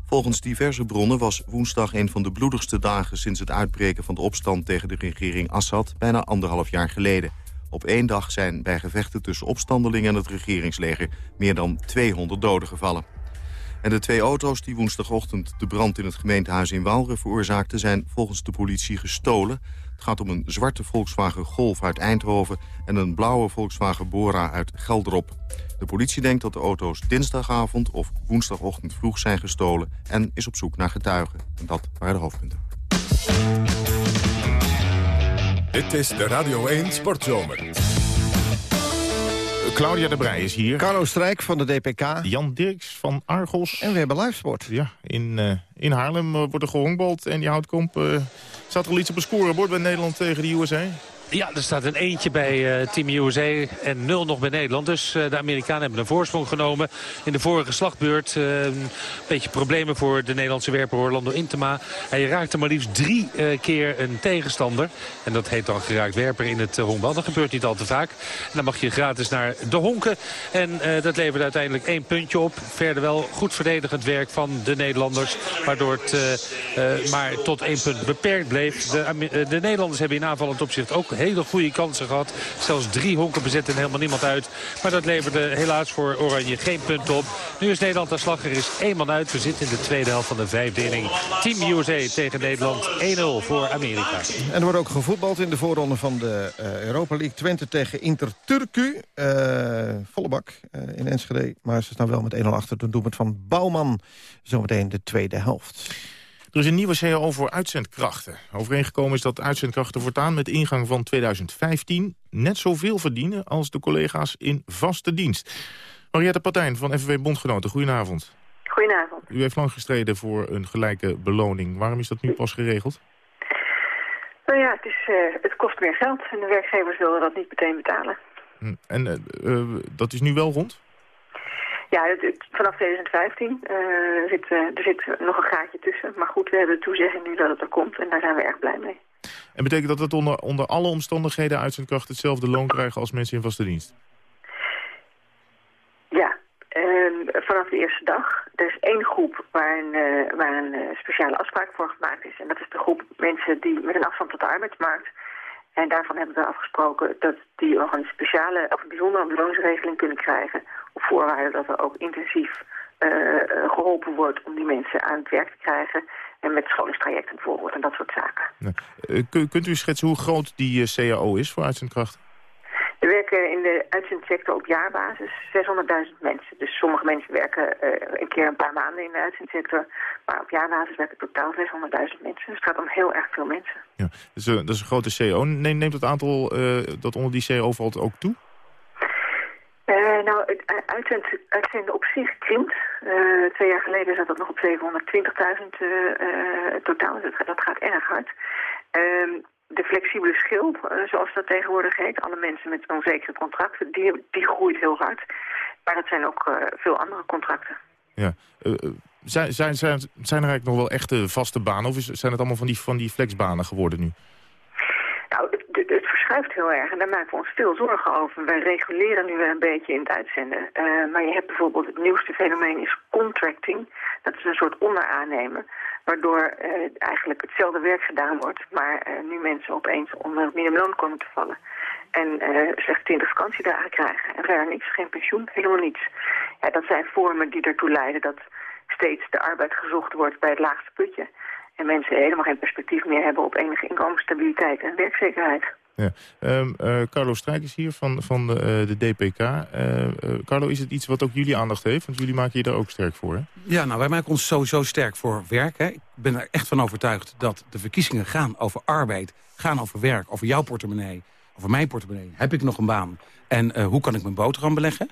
Volgens diverse bronnen was woensdag een van de bloedigste dagen sinds het uitbreken van de opstand tegen de regering Assad bijna anderhalf jaar geleden. Op één dag zijn bij gevechten tussen opstandelingen en het regeringsleger meer dan 200 doden gevallen. En de twee auto's die woensdagochtend de brand in het gemeentehuis in Waalre veroorzaakten... zijn volgens de politie gestolen. Het gaat om een zwarte Volkswagen Golf uit Eindhoven... en een blauwe Volkswagen Bora uit Gelderop. De politie denkt dat de auto's dinsdagavond of woensdagochtend vroeg zijn gestolen... en is op zoek naar getuigen. En dat waren de hoofdpunten. Dit is de Radio 1 Sportzomer. Claudia de Brij is hier. Carlo Strijk van de DPK. Jan Dirks van Argos. En we hebben livesport. Ja, in, uh, in Haarlem uh, wordt er gehonkbald. En die houtkomp uh, staat er al iets op een scorebord bij Nederland tegen de USA. Ja, er staat een eentje bij uh, Team USA en nul nog bij Nederland. Dus uh, de Amerikanen hebben een voorsprong genomen. In de vorige slagbeurt uh, een beetje problemen voor de Nederlandse werper Orlando Intema. Hij raakte maar liefst drie keer een tegenstander. En dat heet dan geraakt werper in het honkbal. Dat gebeurt niet al te vaak. En dan mag je gratis naar de honken. En dat levert uiteindelijk één puntje op. Verder wel goed verdedigend werk van de Nederlanders. Waardoor het maar tot één punt beperkt bleef. De, de Nederlanders hebben in aanvallend opzicht ook hele goede kansen gehad. Zelfs drie honken bezet en helemaal niemand uit. Maar dat leverde helaas voor Oranje geen punt op. Nu is Nederland aan slag. Er is één man uit. We zitten in de tweede helft van de vijfde inning. Team USA tegen Nederland 1-0 voor Amerika. En er wordt ook gevoetbald in de voorronde van de uh, Europa League. Twente tegen Inter Turku. Uh, volle bak uh, in Enschede. Maar ze staan wel met 1-0 achter. Toen het van Bouwman. Zometeen de tweede helft. Er is een nieuwe CAO voor uitzendkrachten. Overeengekomen is dat uitzendkrachten voortaan met ingang van 2015... net zoveel verdienen als de collega's in vaste dienst. Mariette Partijn van FNW Bondgenoten, goedenavond. Goedenavond. U heeft lang gestreden voor een gelijke beloning. Waarom is dat nu pas geregeld? Nou ja, het, is, uh, het kost meer geld en de werkgevers willen dat niet meteen betalen. Hm. En uh, uh, dat is nu wel rond? Ja, het, het, vanaf 2015 uh, zit, uh, er zit nog een gaatje tussen. Maar goed, we hebben de toezegging nu dat het er komt en daar zijn we erg blij mee. En betekent dat het onder, onder alle omstandigheden uitzendkracht hetzelfde loon krijgen als mensen in vaste dienst? Ja, uh, vanaf de eerste dag. Er is één groep waar een, uh, waar een speciale afspraak voor gemaakt is. En dat is de groep mensen die met een afstand tot de arbeidsmarkt... En daarvan hebben we afgesproken dat die nog een speciale of een bijzondere beloningsregeling kunnen krijgen. Op voorwaarde dat er ook intensief uh, geholpen wordt om die mensen aan het werk te krijgen. En met scholingstrajecten bijvoorbeeld en dat soort zaken. Uh, kunt u schetsen hoe groot die CAO is voor uitzendkrachten? Er werken in de uitzendsector op jaarbasis 600.000 mensen. Dus sommige mensen werken uh, een keer een paar maanden in de uitzendsector. Maar op jaarbasis werken totaal 600.000 mensen. Dus het gaat om heel erg veel mensen. Ja, dus, uh, dat is een grote CO. Neemt, het aantal dat onder die CO valt ook toe? Nou, het uitzend, uitzenden op zich krimpt. twee jaar geleden zat dat nog op 720.000 totaal. Dus dat, gaat erg hard. Ehm, de flexibele schil, zoals dat tegenwoordig heet, alle mensen met onzekere contracten, die, die groeit heel hard. Maar dat zijn ook veel andere contracten. Ja. Zijn, zijn, zijn, er eigenlijk nog wel echte vaste banen of zijn het allemaal van die, van die flexbanen geworden nu? Nou, het, het, het verschuift heel erg en daar maken we ons veel zorgen over. Wij reguleren nu een beetje in het uitzenden. Uh, maar je hebt bijvoorbeeld het nieuwste fenomeen is contracting. Dat is een soort onderaannemen waardoor uh, eigenlijk hetzelfde werk gedaan wordt, maar uh, nu mensen opeens onder het minimumloon komen te vallen. En slechts 20 vakantiedagen krijgen. En verder niks, geen pensioen, helemaal niets. Ja, dat zijn vormen die ertoe leiden dat steeds de arbeid gezocht wordt bij het laagste putje. En mensen helemaal geen perspectief meer hebben op enige inkomensstabiliteit en werkzekerheid. Ja. Um, uh, Carlo Strijk is hier van, van de, uh, de DPK. Uh, Carlo, is het iets wat ook jullie aandacht heeft? Want jullie maken je daar ook sterk voor, hè? Ja, nou, wij maken ons sowieso sterk voor werk. Hè. Ik ben er echt van overtuigd dat de verkiezingen gaan over arbeid... gaan over werk, over jouw portemonnee, over mijn portemonnee. Heb ik nog een baan? En hoe kan ik mijn boterham beleggen?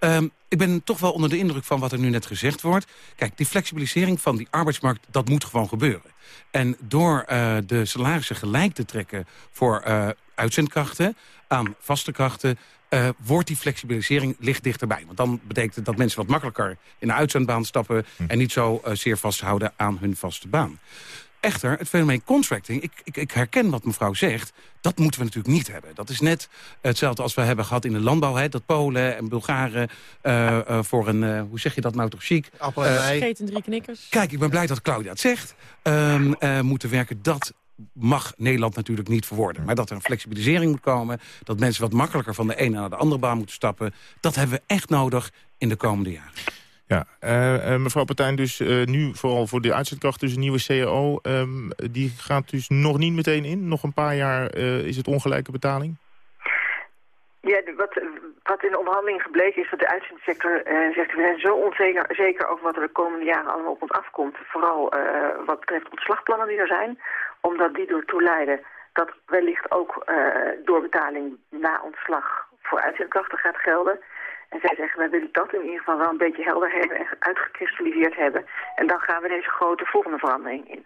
Um, ik ben toch wel onder de indruk van wat er nu net gezegd wordt. Kijk, die flexibilisering van die arbeidsmarkt, dat moet gewoon gebeuren. En door uh, de salarissen gelijk te trekken voor uh, uitzendkrachten aan vaste krachten... Uh, wordt die flexibilisering licht dichterbij. Want dan betekent het dat mensen wat makkelijker in de uitzendbaan stappen... Hm. en niet zo zeer vasthouden aan hun vaste baan. Echter, het fenomeen contracting, ik, ik, ik, herken wat mevrouw zegt... dat moeten we natuurlijk niet hebben. Dat is net hetzelfde als we hebben gehad in de landbouw... Hè, dat Polen en Bulgaren uh, uh, voor een, uh, hoe zeg je dat nou toch chic? Appel en drie knikkers. Kijk, ik ben blij dat Claudia het zegt. Um, moeten werken, dat mag Nederland natuurlijk niet verwoorden. Maar dat er een flexibilisering moet komen... dat mensen wat makkelijker van de ene naar de andere baan moeten stappen... dat hebben we echt nodig in de komende jaren. Ja, uh, mevrouw Partijn, dus uh, nu vooral voor de uitzetkracht, dus een nieuwe CAO... Um, die gaat dus nog niet meteen in? Nog een paar jaar is het ongelijke betaling? Ja, wat, in de onderhandeling gebleken is dat de uitzendssector zegt... we zijn zo onzeker zeker over wat er de komende jaren allemaal op ons afkomt. Vooral wat betreft ontslagplannen die er zijn omdat die ertoe leiden dat wellicht ook doorbetaling na ontslag voor uitzendkrachten gaat gelden. En zij zeggen, wij willen dat in ieder geval wel een beetje helder hebben en uitgekristalliseerd hebben. En dan gaan we deze grote volgende verandering in.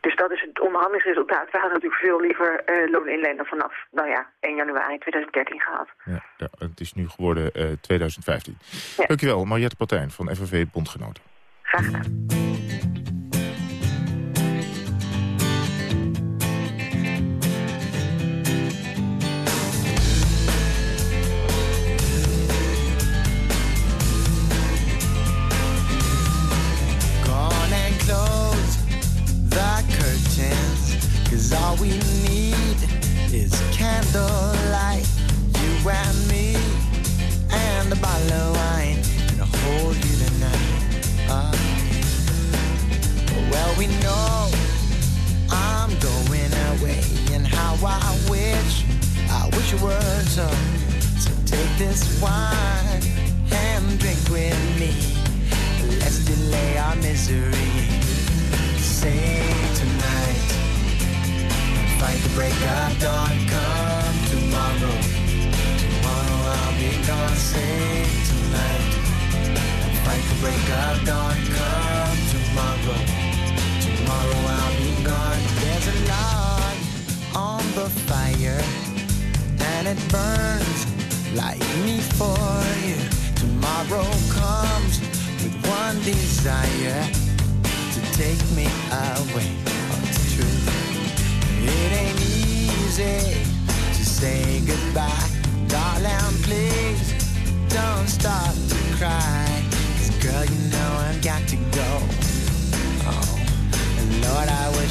Dus dat is het onderhandelingsresultaat. We hadden natuurlijk veel liever uh, looninlenen vanaf, nou ja, 1 januari 2013 gehad. Ja, ja het is nu geworden uh, 2015. Ja. Dankjewel, Mariette Partijn van FNV Bondgenoten. Graag gedaan.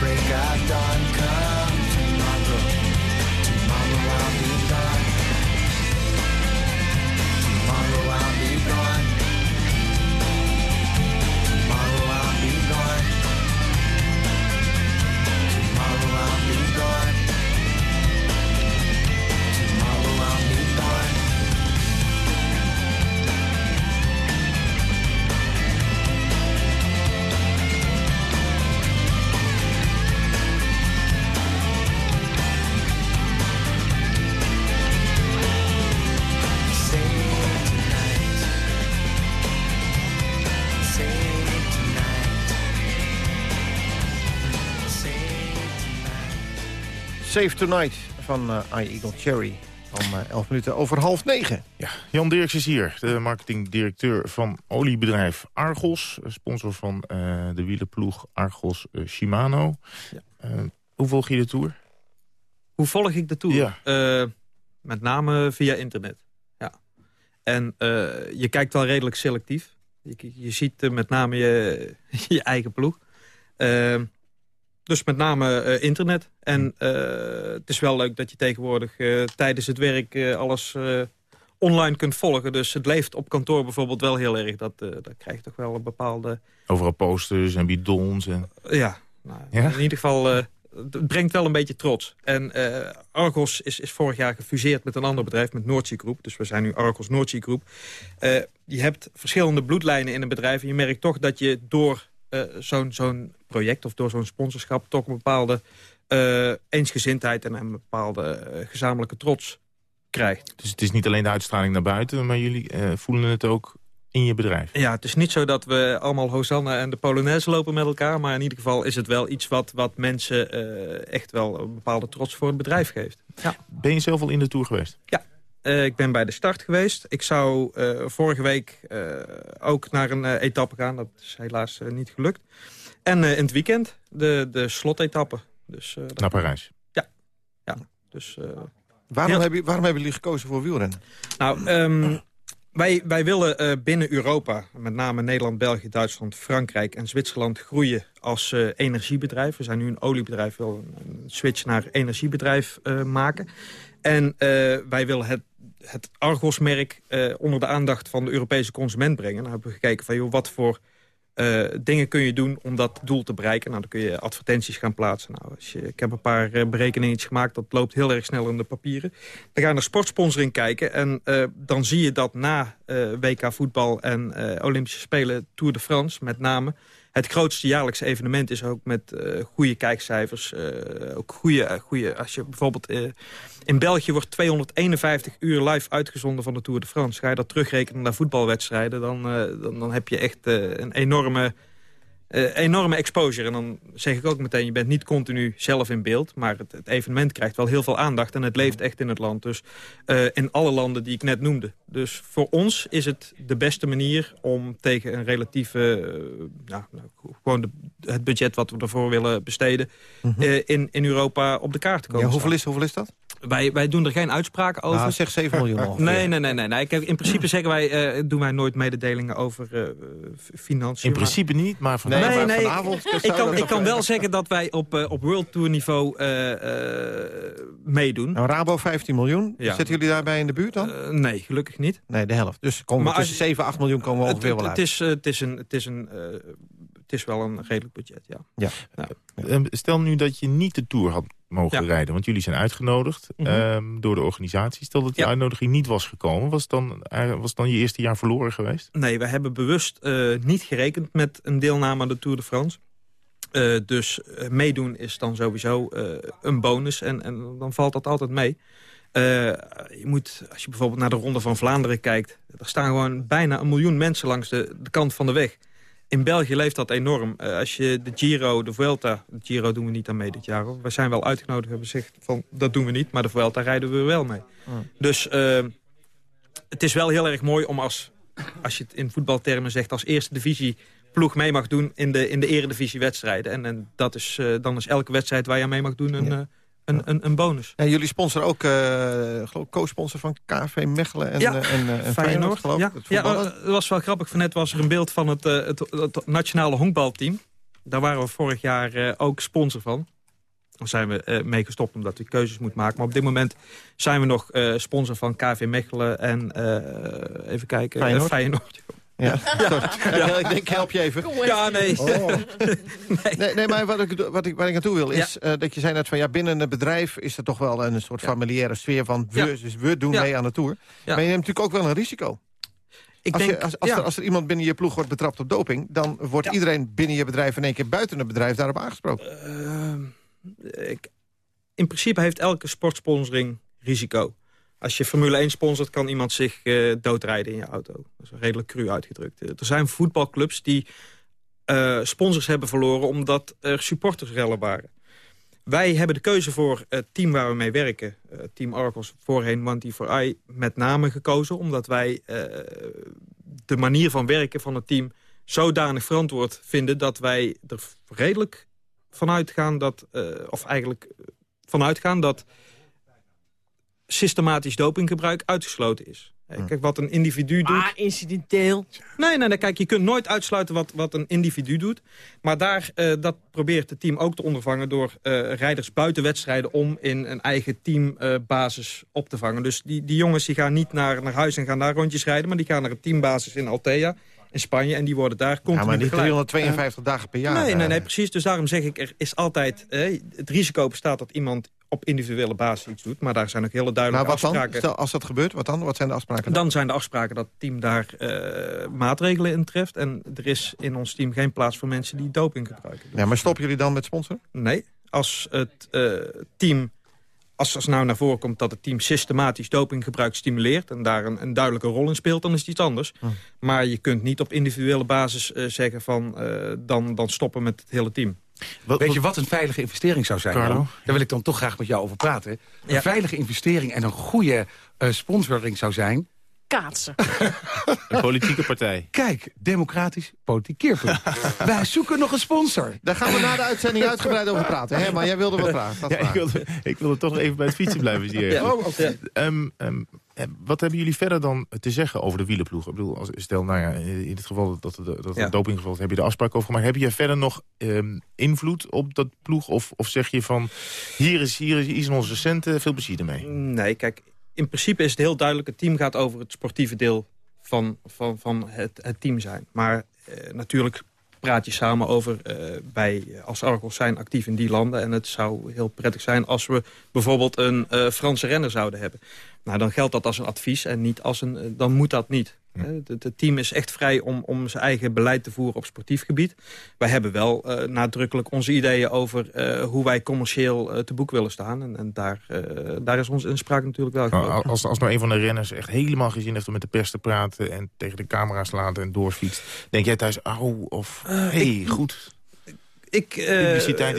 Break of dawn. Come Save Tonight van uh, I Eagle Cherry. Om uh, 11 minuten over half negen. Ja, Jan Dirks is hier, de marketingdirecteur van oliebedrijf Argos. Sponsor van uh, de wielenploeg Argos uh, Shimano. Ja. hoe volg je de Tour? Hoe volg ik de Tour? Ja. met name via internet. Ja. En je kijkt wel redelijk selectief. Je, je ziet met name je, je eigen ploeg. Dus met name uh, internet. En uh, het is wel leuk dat je tegenwoordig uh, tijdens het werk alles online kunt volgen. Dus het leeft op kantoor bijvoorbeeld wel heel erg. Dat, dat krijgt toch wel een bepaalde... Overal posters en bidons. En... Ja, nou, ja, in ieder geval... het brengt wel een beetje trots. En Argos is, is vorig jaar gefuseerd met een ander bedrijf, met Noordzee Groep. Dus we zijn nu Argos Noordzee Groep. je hebt verschillende bloedlijnen in een bedrijf. En je merkt toch dat je door uh, zo'n zo'n project of door zo'n sponsorschap... toch een bepaalde uh, eensgezindheid en een bepaalde uh, gezamenlijke trots krijgt. Dus het is niet alleen de uitstraling naar buiten... maar jullie voelen het ook in je bedrijf? Ja, het is niet zo dat we allemaal Hosanna en de Polonaise lopen met elkaar... maar in ieder geval is het wel iets wat, wat mensen echt wel een bepaalde trots voor het bedrijf geeft. Ja. Ben je zelf al in de Tour geweest? Ja, uh, ik ben bij de start geweest. Ik zou uh, vorige week uh, ook naar een etappe gaan. Dat is helaas niet gelukt. En in het weekend de, de slotetappe. Dus, naar Parijs? Ja. ja. Dus, waarom, heel... heb je, waarom hebben jullie gekozen voor wielrennen? Nou, um, wij, wij willen binnen Europa, met name Nederland, België, Duitsland, Frankrijk en Zwitserland... groeien als energiebedrijf. We zijn nu een oliebedrijf, willen een switch naar energiebedrijf maken. En wij willen het het Argos-merk uh, onder de aandacht van de Europese consument brengen. Dan hebben we gekeken van joh, wat voor uh, dingen kun je doen om dat doel te bereiken. Nou, dan kun je advertenties gaan plaatsen. Nou, als je, ik heb een paar uh, berekeningen gemaakt, dat loopt heel erg snel in de papieren. Dan ga je naar sportsponsoring kijken en dan zie je dat na WK voetbal en Olympische Spelen Tour de France met name het grootste jaarlijkse evenement is ook met uh, goede kijkcijfers. Uh, ook goede, goede, als je bijvoorbeeld in België wordt 251 uur live uitgezonden van de Tour de France. Ga je dat terugrekenen naar voetbalwedstrijden, dan, dan, dan, heb je echt een enorme uh, enorme exposure. En dan zeg ik ook meteen, je bent niet continu zelf in beeld... maar het, het evenement krijgt wel heel veel aandacht en het leeft echt in het land. Dus uh, in alle landen die ik net noemde. Dus voor ons is het de beste manier om tegen een relatieve... Uh, nou, gewoon de, het budget wat we ervoor willen besteden... Mm -hmm. in, in Europa op de kaart te komen. Ja, hoeveel, is, hoeveel is dat? Wij, wij doen er geen uitspraken over. Nou, zeg 7 miljoen ongeveer. Nee, nee, nee. nee, nee. Ik, in principe zeggen wij, uh, doen wij nooit mededelingen over uh, financiën. In principe niet, maar. Nee, nee, vanavond ik, kan, ik kan wel zeggen dat wij op, uh, op World Tour niveau meedoen. Nou, Rabo 15 miljoen. Ja. Zitten jullie daarbij in de buurt dan? nee, gelukkig niet. Nee, de helft. Dus komen maar tussen 7 8 miljoen komen we ongeveer wel uit. Het is, het is een... Het is een het is wel een redelijk budget, ja. ja. Nou. Stel nu dat je niet de Tour had mogen ja. rijden. Want jullie zijn uitgenodigd mm -hmm. um, door de organisatie. Stel dat die ja. uitnodiging niet was gekomen. Was dan, was dan je eerste jaar verloren geweest? Nee, we hebben bewust uh, niet gerekend met een deelname aan de Tour de France. Uh, dus meedoen is dan sowieso een bonus. En, en dan valt dat altijd mee. je moet, als je bijvoorbeeld naar de Ronde van Vlaanderen kijkt... er staan gewoon bijna een miljoen mensen langs de, de kant van de weg in België leeft dat enorm. Uh, als je de Giro, de Vuelta... De Giro doen we niet aan mee dit jaar. Hoor. We zijn wel uitgenodigd hebben gezegd van dat doen we niet. Maar de Vuelta rijden we wel mee. Mm. Dus uh, het is wel heel erg mooi om als... Als je het in voetbaltermen zegt... als eerste divisie ploeg mee mag doen in de, in de eredivisie wedstrijden. En, en dat is, uh, dan is elke wedstrijd waar je aan mee mag doen... een, ja een, een, een bonus. Ja, jullie sponsoren ook, uh, co-sponsor van KV Mechelen en, ja. uh, en, uh, en Feyenoord, geloof ik. Ja, ja dat was wel grappig. Van net was er een beeld van het, het, het, nationale honkbalteam. Daar waren we vorig jaar ook sponsor van. Daar zijn we mee gestopt omdat we keuzes moeten maken. Maar op dit moment zijn we nog sponsor van KV Mechelen en even kijken, Feyenoord. Feyenoord. Ja, ja. ik denk, help je even. Ja, nee. Oh. nee. nee. nee. maar wat ik, wat ik, waar ik naartoe wil is ja. uh, dat je zei net van... ja, binnen een bedrijf is er toch wel een soort familiaire sfeer van... we, dus we doen mee aan de Tour. Maar je neemt natuurlijk ook wel een risico. Ik als, denk, je, als, als, er, als, er, iemand binnen je ploeg wordt betrapt op doping... dan wordt iedereen binnen je bedrijf in één keer buiten het bedrijf daarop aangesproken. Uh, ik, in principe heeft elke sportsponsoring risico. Als je Formule 1 sponsort, kan iemand zich uh, doodrijden in je auto. Dat is redelijk cru uitgedrukt. Er zijn voetbalclubs die uh, sponsors hebben verloren... omdat er supportersrellen waren. Wij hebben de keuze voor het team waar we mee werken. Team Oracles voorheen Monty for I met name gekozen. Omdat wij de manier van werken van het team zodanig verantwoord vinden... dat wij er redelijk vanuit gaan dat... Of eigenlijk vanuit gaan dat systematisch dopinggebruik uitgesloten is. Kijk, wat een individu doet... Ah, incidenteel. Nee, nee, nee, kijk, je kunt nooit uitsluiten wat, wat een individu doet. Maar daar, uh, dat probeert het team ook te ondervangen... door uh, rijders buiten wedstrijden om in een eigen teambasis uh, op te vangen. Dus die, die jongens die gaan niet naar, naar huis en gaan daar rondjes rijden... maar die gaan naar een teambasis in Altea in Spanje. En die worden daar continu Ja, maar niet begeleid. 352 dagen per jaar. Nee, nee, nee, precies. Dus daarom zeg ik, er is altijd... Eh, het risico bestaat dat iemand op individuele basis iets doet. Maar daar zijn ook hele duidelijke maar wat afspraken. Dan? Stel, als dat gebeurt, wat dan? Wat zijn de afspraken dan? Dan zijn de afspraken dat het team daar uh, maatregelen in treft. En er is in ons team geen plaats voor mensen die doping gebruiken. Ja, maar stoppen jullie dan met sponsoren? Nee. Als het uh, team als er nou naar voren komt dat het team systematisch dopinggebruik stimuleert... en daar een, een, duidelijke rol in speelt, dan is het iets anders. Hm. Maar je kunt niet op individuele basis uh, zeggen van uh, dan, dan stoppen met het hele team. Wat, Weet je wat een veilige investering zou zijn? Carlo? Daar wil ik dan toch graag met jou over praten. Een ja. veilige investering en een goede uh, sponsoring zou zijn... Kaatsen. Een politieke partij. Kijk, democratisch politiek keerpunt. Wij zoeken nog een sponsor. Daar gaan we na de uitzending uitgebreid over praten. Hè? Maar jij wilde wat vragen. Ja, ik, wilde, ik wilde toch even bij het fietsen blijven. Hier. Ja. Oh, okay. um, um, wat hebben jullie verder dan te zeggen over de wielenploeg? Ik bedoel, als, stel, nou ja, in het geval dat, dat, dat ja. een dopinggeval heb je de afspraak over gemaakt. Heb je verder nog um, invloed op dat ploeg? Of, of zeg je van, hier is, hier is, hier is onze centen, veel plezier ermee? Nee, kijk, in principe is het heel duidelijk... het team gaat over het sportieve deel van, van, van het, het team zijn. Maar eh, natuurlijk praat je samen over... Uh, als Argos zijn actief in die landen... en het zou heel prettig zijn als we bijvoorbeeld een Franse renner zouden hebben. Nou, dan geldt dat als een advies en niet als een... Dan moet dat niet. Het, team is echt vrij om, om zijn eigen beleid te voeren op sportief gebied. Wij hebben wel uh, nadrukkelijk onze ideeën over uh, hoe wij commercieel uh, te boek willen staan. En, en daar, daar is onze inspraak natuurlijk wel nou, als, als nou een van de renners echt helemaal gezien heeft om met de pers te praten... en tegen de camera's laten en doorfietst... denk jij thuis, oh, of hey, goed... Ik uh,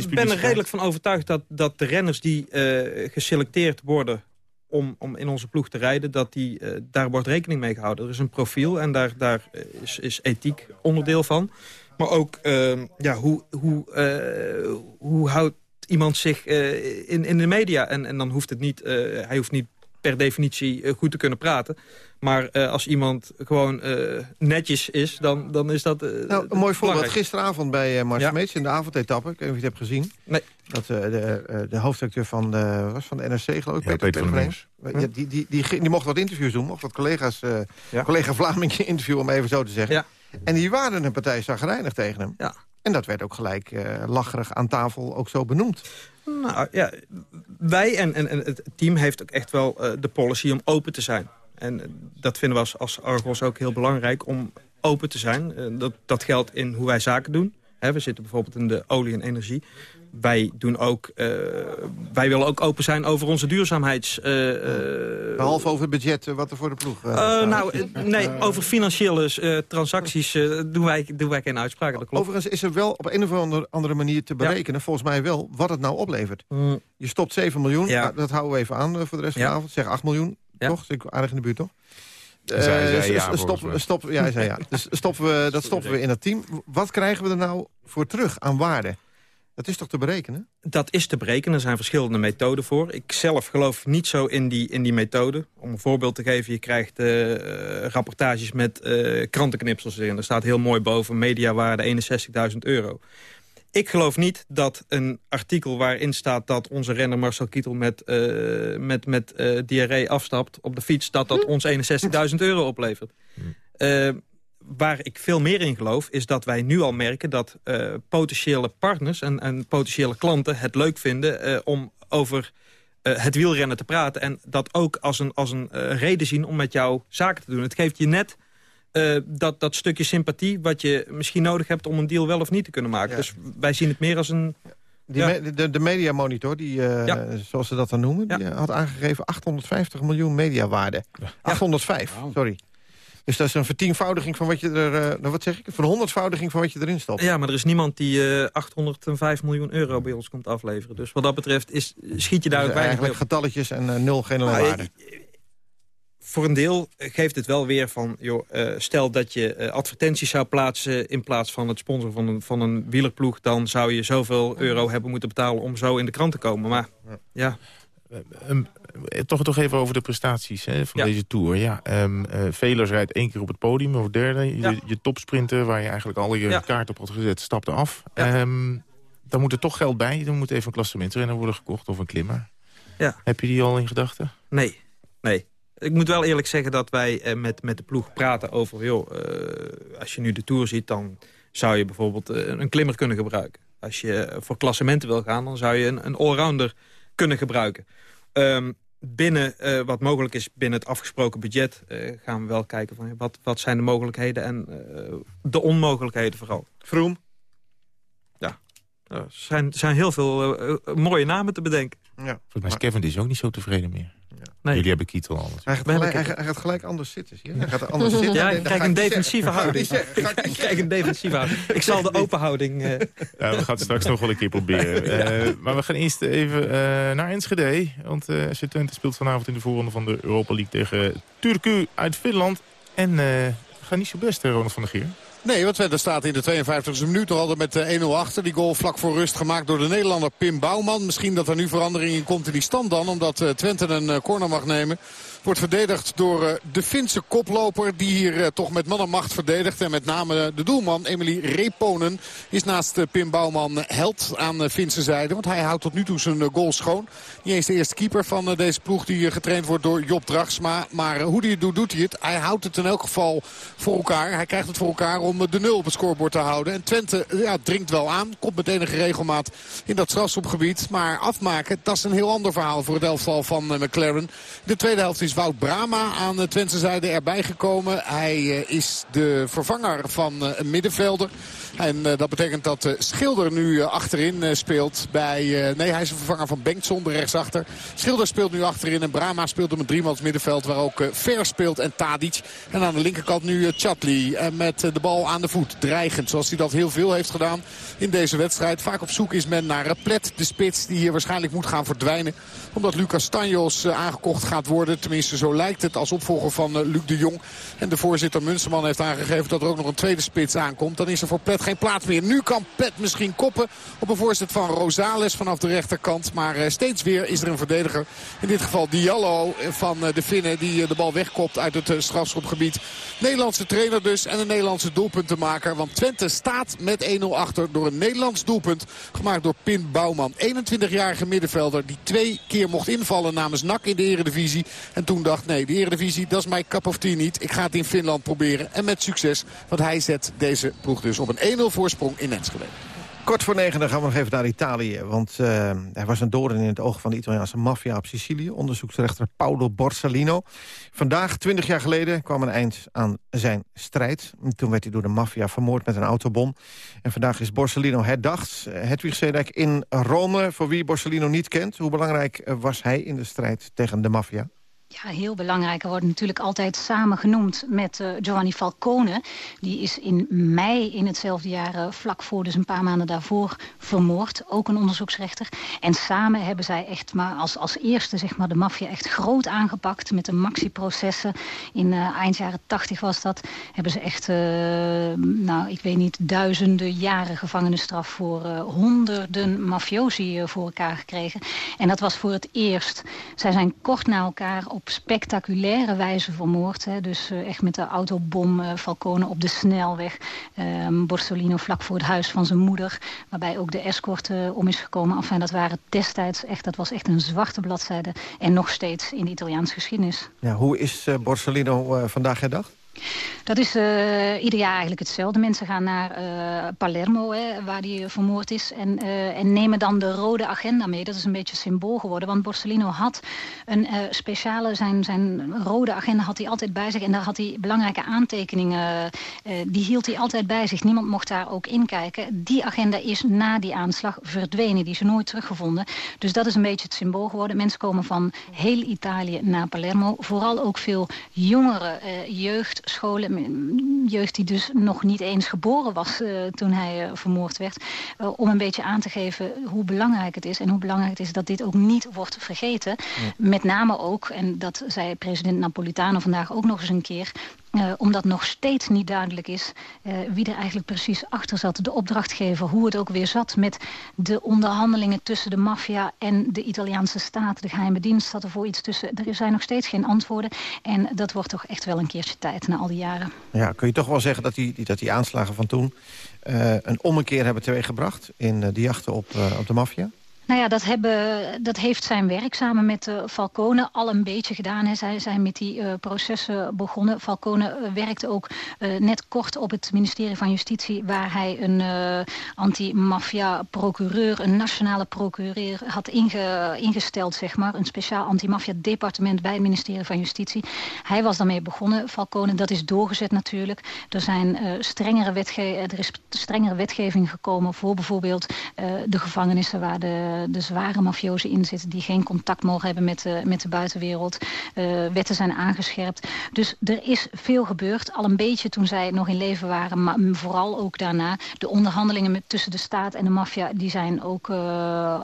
ben er redelijk van overtuigd dat, dat de renners die uh, geselecteerd worden om, om in onze ploeg te rijden, dat die, uh, daar wordt rekening mee gehouden. Er is een profiel en daar, daar is, is ethiek onderdeel van. Maar ook uh, ja, hoe, hoe, uh, hoe houdt iemand zich in, in de media? En, en dan hoeft het niet, hij hoeft niet per definitie goed te kunnen praten. Maar uh, als iemand gewoon uh, netjes is, dan, dan is dat uh, Nou, een mooi voorbeeld. Gisteravond bij uh, Mars ja. Meets in de avondetappe. Ik weet niet of je het hebt gezien. Nee. Dat de, de hoofdredacteur van de, was van de NRC, geloof ik, ja, Peter, Peter van Vrees. Ja, die, die, die, die, die mocht wat interviews doen. Mocht wat collega's, ja. collega Vlaming interviewen, om even zo te zeggen. Ja. En die waren een partij zagrijnig tegen hem. Ja. En dat werd ook gelijk lacherig aan tafel ook zo benoemd. Nou ja, wij en, en, het team heeft ook echt wel de policy om open te zijn. En dat vinden we als, als Argos ook heel belangrijk om open te zijn. Uh, dat, dat geldt in hoe wij zaken doen. We zitten bijvoorbeeld in de olie en energie. Wij, doen ook, uh, wij willen ook open zijn over onze duurzaamheids... Uh, Behalve over het budget wat er voor de ploeg Nou, nee, over financiële transacties doen, wij, doen wij geen uitspraken. Dat klopt. Overigens is er wel op een of andere, andere manier te berekenen... Ja. volgens mij wel, wat het nou oplevert. Mm. Je stopt 7 miljoen, ja. dat houden we even aan voor de rest van de avond. Zeg 8 miljoen. Ja. Toch? Zit ik aardig in de buurt, toch? Uh, ja, stop, stop, ja, hij zei ja. Dus stoppen we, dat stoppen we in het team. Wat krijgen we er nou voor terug aan waarde? Dat is toch te berekenen? Dat is te berekenen. Er zijn verschillende methoden voor. Ik zelf geloof niet zo in die, in die methode. Om een voorbeeld te geven, je krijgt uh, rapportages met uh, krantenknipsels erin. Er staat heel mooi boven mediawaarde 61.000 euro. Ik geloof niet dat een artikel waarin staat dat onze renner Marcel Kittel met, uh, met, met uh, diarree afstapt op de fiets, dat dat ons 61.000 euro oplevert. Uh, waar ik veel meer in geloof, is dat wij nu al merken dat potentiële partners en, en, potentiële klanten het leuk vinden om over het wielrennen te praten. En dat ook als een, als een reden zien om met jou zaken te doen. Het geeft je net uh, dat, dat stukje sympathie wat je misschien nodig hebt om een deal wel of niet te kunnen maken. Ja. Dus wij zien het meer als een... Die ja. me, de, de Media Monitor, die, uh, ja. zoals ze dat dan noemen, die had aangegeven 850 miljoen mediawaarde. 805, wow. sorry. Dus dat is een vertienvoudiging van wat je er... Uh, nou, wat zeg ik? Een honderdvoudiging van wat je erin stopt. Ja, maar er is niemand die uh, 805 miljoen euro bij ons komt afleveren. Dus wat dat betreft is, schiet je daar dus ook weinig Eigenlijk getalletjes en uh, nul geen waarde. Voor een deel geeft het wel weer van... Joh, uh, stel dat je advertenties zou plaatsen... in plaats van het sponsoren van een, van een wielerploeg... dan zou je zoveel euro hebben moeten betalen om zo in de krant te komen. Maar ja... Um, toch, toch even over de prestaties hè, van Ja. deze Tour. Ja, um, uh, Velers rijdt één keer op het podium, of derde. Je, Ja. je topsprinter, waar je eigenlijk al je Ja. kaart op had gezet, stapte af. Ehm, dan moet er toch geld bij. Dan moet even een klassementsrenner worden gekocht of een klimmer. Ja. Heb je die al in gedachten? Nee, nee. Ik moet wel eerlijk zeggen dat wij eh, met, met de ploeg praten over... joh, eh, als je nu de Tour ziet, dan zou je bijvoorbeeld eh, een klimmer kunnen gebruiken. Als je voor klassementen wil gaan, dan zou je een, een allrounder kunnen gebruiken. Ehm, binnen eh, wat mogelijk is binnen het afgesproken budget... eh, gaan we wel kijken van wat, wat zijn de mogelijkheden en eh, de onmogelijkheden vooral. Vroom? Ja, er zijn, zijn heel veel mooie namen te bedenken. Ja. Volgens mij is Kevin is ook niet zo tevreden meer. Nee. Jullie hebben Kietel al. Hij gaat, gelijk, hij, gaat- hij gaat gelijk anders zitten. Zie je? Hij gaat er anders zitten. Ja, ik krijg een defensieve houding. Ik krijg een defensieve houding. Ik zal de open houding... eh, Ja, we gaan het straks nog wel een keer proberen. Eh, maar we gaan eerst even eh, naar Enschede. Want eh FC Twente speelt vanavond in de voorronde van de Europa League tegen Turku uit Finland. En eh gaat niet zo best, Ronald van der Geer. Nee, want Twente staat in de 52e minuut altijd met eh, 1-0 achter. Die goal vlak voor rust gemaakt door de Nederlander Pim Bouwman. Misschien dat er nu verandering in komt in die stand dan. Omdat eh, Twente een eh, corner mag nemen. Wordt verdedigd door eh, de Finse koploper. Die hier eh, toch met man en macht verdedigt. En met name eh, de doelman Emily Reponen is naast Pim Bouwman held aan de Finse zijde. Want hij houdt tot nu toe zijn goal schoon. Niet eens de eerste keeper van deze ploeg die getraind wordt door Job Dragsma. Maar hoe hij het doet, doet hij het. Hij houdt het in elk geval voor elkaar. Hij krijgt het voor elkaar om de nul op het scorebord te houden. En Twente ja, dringt wel aan. Komt met enige regelmaat in dat strafschopgebied. Maar afmaken, dat is een heel ander verhaal voor het elftal van McLaren. De tweede helft is Wout Brama aan de Twentse zijde erbij gekomen. Hij eh, is de vervanger van eh, een middenvelder. En eh, dat betekent dat Schilder nu achterin speelt bij... nee, hij is een vervanger van Bengtson, de rechtsachter. Schilder speelt nu achterin en Brama speelt op een driemans middenveld... waar ook Ver speelt en Tadic. En aan de linkerkant nu Chatli met de bal aan de voet. Dreigend, zoals hij dat heel veel heeft gedaan in deze wedstrijd. Vaak op zoek is men naar Plet, de spits, die hier waarschijnlijk moet gaan verdwijnen. Omdat Lucas Stanjos eh, aangekocht gaat worden. Tenminste, zo lijkt het als opvolger van eh, Luc de Jong. En de voorzitter Munsterman heeft aangegeven dat er ook nog een tweede spits aankomt. Dan is er voor Plet geen plaats meer. Nu kan Plet misschien koppen op een voorzet van Rosales vanaf de rechterkant. Maar eh, steeds weer is er een verdediger. In dit geval Diallo eh, van de Finnen die de bal wegkopt uit het strafschopgebied. Nederlandse trainer dus en een Nederlandse doelpuntenmaker. Want Twente staat met 1-0 achter door een Nederlands doelpunt. Gemaakt door Pim Bouwman. 21-jarige middenvelder die twee keer mocht invallen namens NAC in de Eredivisie. En toen dacht nee, de Eredivisie dat is mijn cup of tea niet. Ik ga het in Finland proberen. En met succes. Want hij zet deze ploeg dus op een 1-0 voorsprong in Enschede. Kort voor negen dan gaan we nog even naar Italië. Want eh, er was een doorn in het oog van de Italiaanse maffia op Sicilië. Onderzoeksrechter Paolo Borsellino. Vandaag, twintig jaar geleden, kwam een eind aan zijn strijd. Toen werd hij door de maffia vermoord met een autobom. En vandaag is Borsellino herdacht. Hedwig Zedek in Rome. Voor wie Borsellino niet kent, hoe belangrijk eh, was hij in de strijd tegen de maffia? Ja, heel belangrijk. Hij wordt natuurlijk altijd samen genoemd met uh, Giovanni Falcone. Die is in mei in hetzelfde jaar, uh, vlak voor, dus een paar maanden daarvoor, vermoord. Ook een onderzoeksrechter. En samen hebben zij echt maar als, als eerste zeg maar, de maffia echt groot aangepakt. Met de maxi-processen. In uh, eind jaren tachtig was dat. Hebben ze echt, nou, ik weet niet, duizenden jaren gevangenisstraf voor honderden mafiosi voor elkaar gekregen. En dat was voor het eerst. Zij zijn kort na elkaar spectaculaire wijze vermoord. Hè. Dus uh, echt met de autobom uh, Falcone op de snelweg. Uh, Borsellino vlak voor het huis van zijn moeder. Waarbij ook de escort uh, om is gekomen. Enfin, dat waren destijds echt, dat was echt een zwarte bladzijde. En nog steeds in de Italiaanse geschiedenis. Ja, hoe is Borsellino vandaag herdacht? Dat is uh, ieder jaar eigenlijk hetzelfde. Mensen gaan naar uh, Palermo, hè, waar die vermoord is. En, uh, en, nemen dan de rode agenda mee. Dat is een beetje symbool geworden. Want Borsellino had een speciale... Zijn, zijn rode agenda had hij altijd bij zich. En daar had hij belangrijke aantekeningen. die hield hij altijd bij zich. Niemand mocht daar ook inkijken. Die agenda is na die aanslag verdwenen. Die is nooit teruggevonden. Dus dat is een beetje het symbool geworden. Mensen komen van heel Italië naar Palermo. Vooral ook veel jongere jeugd jeugdscholen. Jeugd die dus nog niet eens geboren was toen hij vermoord werd. om een beetje aan te geven hoe belangrijk het is. En hoe belangrijk het is dat dit ook niet wordt vergeten. Met name ook, en dat zei president Napolitano vandaag ook nog eens een keer... Uh, omdat nog steeds niet duidelijk is uh, wie er eigenlijk precies achter zat. De opdrachtgever, hoe het ook weer zat met de onderhandelingen tussen de maffia en de Italiaanse staat. De geheime dienst zat er voor iets tussen. Er zijn nog steeds geen antwoorden. En dat wordt toch echt wel een keertje tijd na al die jaren. Ja, kun je toch wel zeggen dat die, dat die aanslagen van toen... Uh, een ommekeer hebben teweeggebracht in de jachten op, op de maffia? Nou ja, dat, hebben, dat heeft zijn werk samen met uh, Falcone al een beetje gedaan. Hè. Zij zijn met die uh, processen begonnen. Falcone uh, werkte ook net kort op het ministerie van Justitie... waar hij een anti-maffia-procureur, een nationale procureur... had inge, ingesteld, zeg maar. Een speciaal anti-maffia-departement bij het ministerie van Justitie. Hij was daarmee begonnen, Falcone. Dat is doorgezet natuurlijk. Er, zijn, strengere, wetge er is strengere wetgeving gekomen voor bijvoorbeeld de gevangenissen... waar de de zware mafiozen in zitten... die geen contact mogen hebben met de, met de buitenwereld. Uh, wetten zijn aangescherpt. Dus er is veel gebeurd. Al een beetje toen zij nog in leven waren. Maar vooral ook daarna. De onderhandelingen met, tussen de staat en de maffia... die zijn ook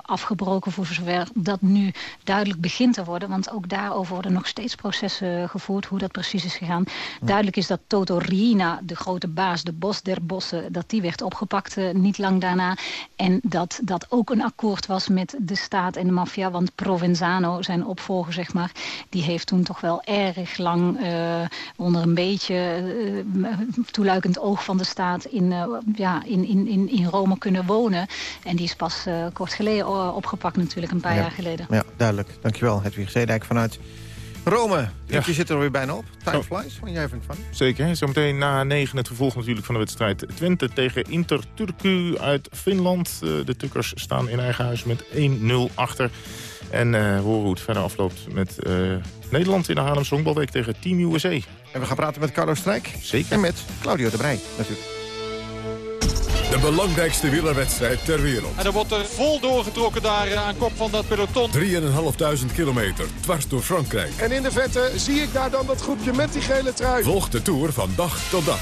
afgebroken voor zover dat nu duidelijk begint te worden. Want ook daarover worden nog steeds processen gevoerd. Hoe dat precies is gegaan. Duidelijk is dat Toto Rina, de grote baas, de bos der bossen... dat die werd opgepakt niet lang daarna. En dat dat ook een akkoord was met de staat en de maffia. Want Provenzano, zijn opvolger, zeg maar... die heeft toen toch wel erg lang uh, onder een beetje uh, toeluikend oog van de staat... In, uh, ja, in, in, in Rome kunnen wonen. En die is pas kort geleden opgepakt natuurlijk, een paar ja. jaar geleden. Ja, duidelijk. Dankjewel, Hedwig Zeedijk vanuit... Rome, ja. je zit er weer bijna op. Time flies, van jij vindt van? Zeker, zometeen na negen het vervolg natuurlijk van de wedstrijd Twente tegen Inter Turku uit Finland. Uh, de Tukkers staan in eigen huis met 1-0 achter. En uh, horen hoe het verder afloopt met uh, Nederland in de Haarlem Songbalweek tegen Team USA. En we gaan praten met Carlo Strijk. Zeker. En met Claudio de Brij natuurlijk. De belangrijkste wielerwedstrijd ter wereld. En er wordt er vol doorgetrokken daar aan kop van dat peloton. 3.500 kilometer, dwars door Frankrijk. En in de vette zie ik daar dan dat groepje met die gele trui. Volg de Tour van dag tot dag.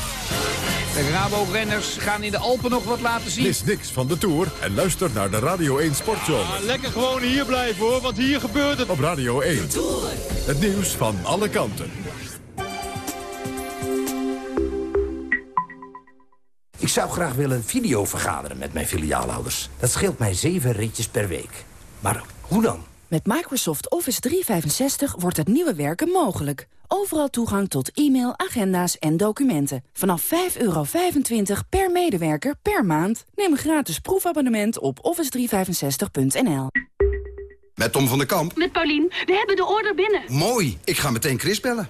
De Rabo-renners gaan in de Alpen nog wat laten zien. Mis niks van de Tour en luister naar de Radio 1 Sportzomer. Ja, lekker gewoon hier blijven hoor, want hier gebeurt het. Op Radio 1. Het nieuws van alle kanten. Ik zou graag willen video vergaderen met mijn filiaalhouders. Dat scheelt mij zeven ritjes per week. Maar hoe dan? Met Microsoft Office 365 wordt het nieuwe werken mogelijk. Overal toegang tot e-mail, agenda's en documenten. Vanaf 5,25 per medewerker per maand. Neem een gratis proefabonnement op office365.nl. Met Tom van der Kamp. Met Paulien. We hebben de order binnen. Mooi. Ik ga meteen Chris bellen.